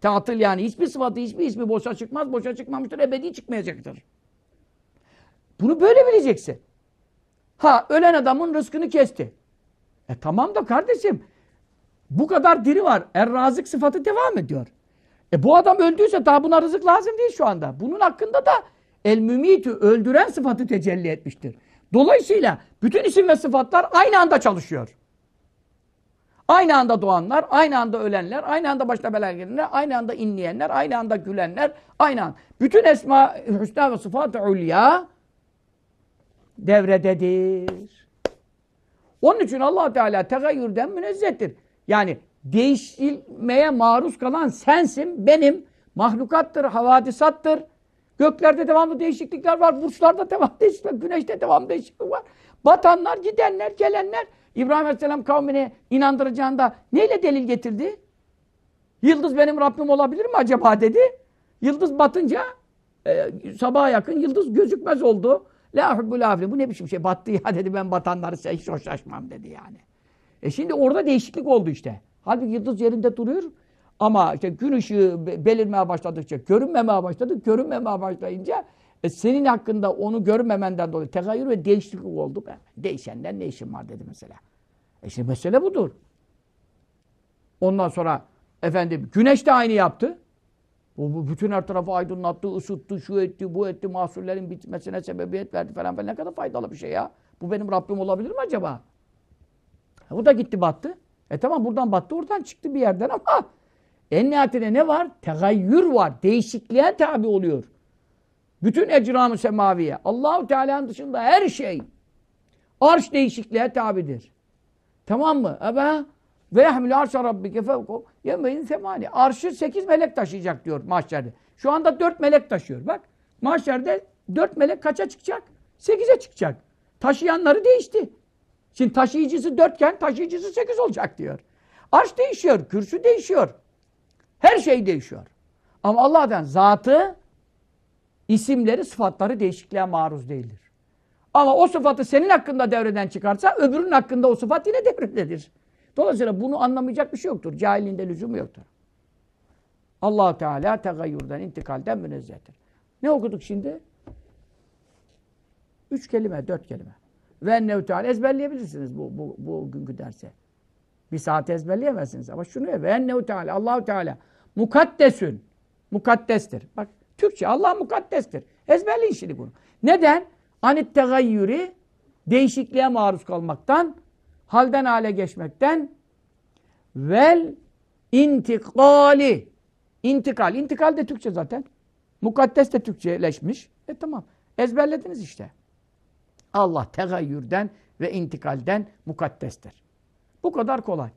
[SPEAKER 1] Tatil yani hiçbir sıfatı, hiçbir ismi boşa çıkmaz. Boşa çıkmamıştır, ebedi çıkmayacaktır. Bunu böyle bileceksin. Ha ölen adamın rızkını kesti. E tamam da kardeşim bu kadar diri var. Er-razık sıfatı devam ediyor. E bu adam öldüyse daha buna rızık lazım değil şu anda. Bunun hakkında da el-mümitü öldüren sıfatı tecelli etmiştir. Dolayısıyla bütün isim ve sıfatlar aynı anda çalışıyor. Aynı anda doğanlar, aynı anda ölenler, aynı anda başta bela aynı anda inleyenler, aynı anda gülenler, aynı anda. Bütün esma, hüsna ve sıfat-ı ulya devrededir. Onun için allah Teala tegayyürden münezzehtir. Yani değişilmeye maruz kalan sensin, benim. Mahlukattır, havadisattır. Göklerde devamlı değişiklikler var. Burçlarda devamlı değişiklikler, güneşte devamlı değişiklik var. Batanlar, gidenler, gelenler. İbrahim Aleyhisselam kavmini inandıracağında neyle delil getirdi? Yıldız benim Rabbim olabilir mi acaba dedi. Yıldız batınca e, sabaha yakın yıldız gözükmez oldu. La hubbul afli. Bu ne biçim şey? Battı ya dedi. Ben batanları hiç hoşlaşmam dedi yani. E şimdi orada değişiklik oldu işte. Halbuki yıldız yerinde duruyor. Ama işte gün ışığı belirmeye başladıkça, görünmemeye başladı. Görünmemeye başlayınca e senin hakkında onu görmemenden dolayı tegayyür ve değişiklik oldu. Ben, değişenden ne işim var dedi mesela. E şimdi mesele budur. Ondan sonra efendim güneş de aynı yaptı. Bu, bu bütün her tarafı aydınlattı, ısıttı, şu etti, bu etti, mahsullerin bitmesine sebebiyet verdi falan falan. Ne kadar faydalı bir şey ya. Bu benim Rabbim olabilir mi acaba? E, bu da gitti battı. E tamam buradan battı, oradan çıktı bir yerden ama en nihayetinde ne var? Tegayyür var. Değişikliğe tabi oluyor. Bütün ecram-ı semaviye. Allahu Teala'nın dışında her şey arş değişikliğe tabidir. Tamam mı? Ebe ve yahmilü arşa rabbike fevko yemeyin semani. Arşı sekiz melek taşıyacak diyor mahşerde. Şu anda dört melek taşıyor. Bak mahşerde dört melek kaça çıkacak? Sekize çıkacak. Taşıyanları değişti. Şimdi taşıyıcısı dörtken taşıyıcısı sekiz olacak diyor. Arş değişiyor, kürsü değişiyor. Her şey değişiyor. Ama Allah'tan zatı, isimleri, sıfatları değişikliğe maruz değildir. Ama o sıfatı senin hakkında devreden çıkarsa öbürünün hakkında o sıfat yine devrededir. Dolayısıyla bunu anlamayacak bir şey yoktur. Cahilliğinde lüzumu yoktur. allah Teala tegayyürden, intikalden münezzehtir. Ne okuduk şimdi? Üç kelime, dört kelime. Ve ennehu teala ezberleyebilirsiniz bu, bu, bu günkü derse. Bir saat ezberleyemezsiniz ama şunu ve ennehu teala Allahu Teala mukaddesün. Mukaddestir. Bak Türkçe Allah mukaddestir. Ezberleyin şimdi bunu. Neden? Anit tegayyürü değişikliğe maruz kalmaktan, halden hale geçmekten vel intikali intikal. İntikal de Türkçe zaten. Mukaddes de Türkçeleşmiş. E tamam. Ezberlediniz işte. Allah tegayyürden ve intikalden mukaddestir. Bu kadar kolay.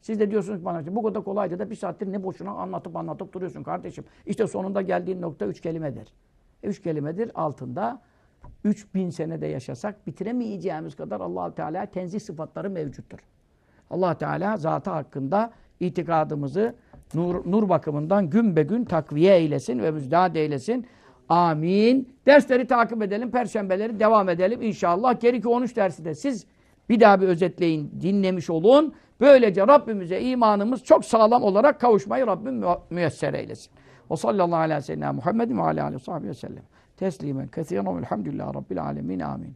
[SPEAKER 1] Siz de diyorsunuz bana işte bu kadar kolaydı da bir saattir ne boşuna anlatıp anlatıp duruyorsun kardeşim. İşte sonunda geldiğin nokta üç kelimedir. E, üç kelimedir altında 3000 senede yaşasak bitiremeyeceğimiz kadar allah Teala tenzih sıfatları mevcuttur. allah Teala zatı hakkında itikadımızı nur, nur bakımından gün be gün takviye eylesin ve müjdat eylesin. Amin. Dersleri takip edelim. Perşembeleri devam edelim inşallah. Geri ki 13 dersi de siz bir daha bir özetleyin, dinlemiş olun. Böylece Rabbimize imanımız çok sağlam olarak kavuşmayı Rabbim mü müyesser eylesin. O sallallahu aleyhi ve sellem Muhammedin ve aleyhi ve sellem. Teslimen kesiren velhamdülillahi rabbil alemin. Amin.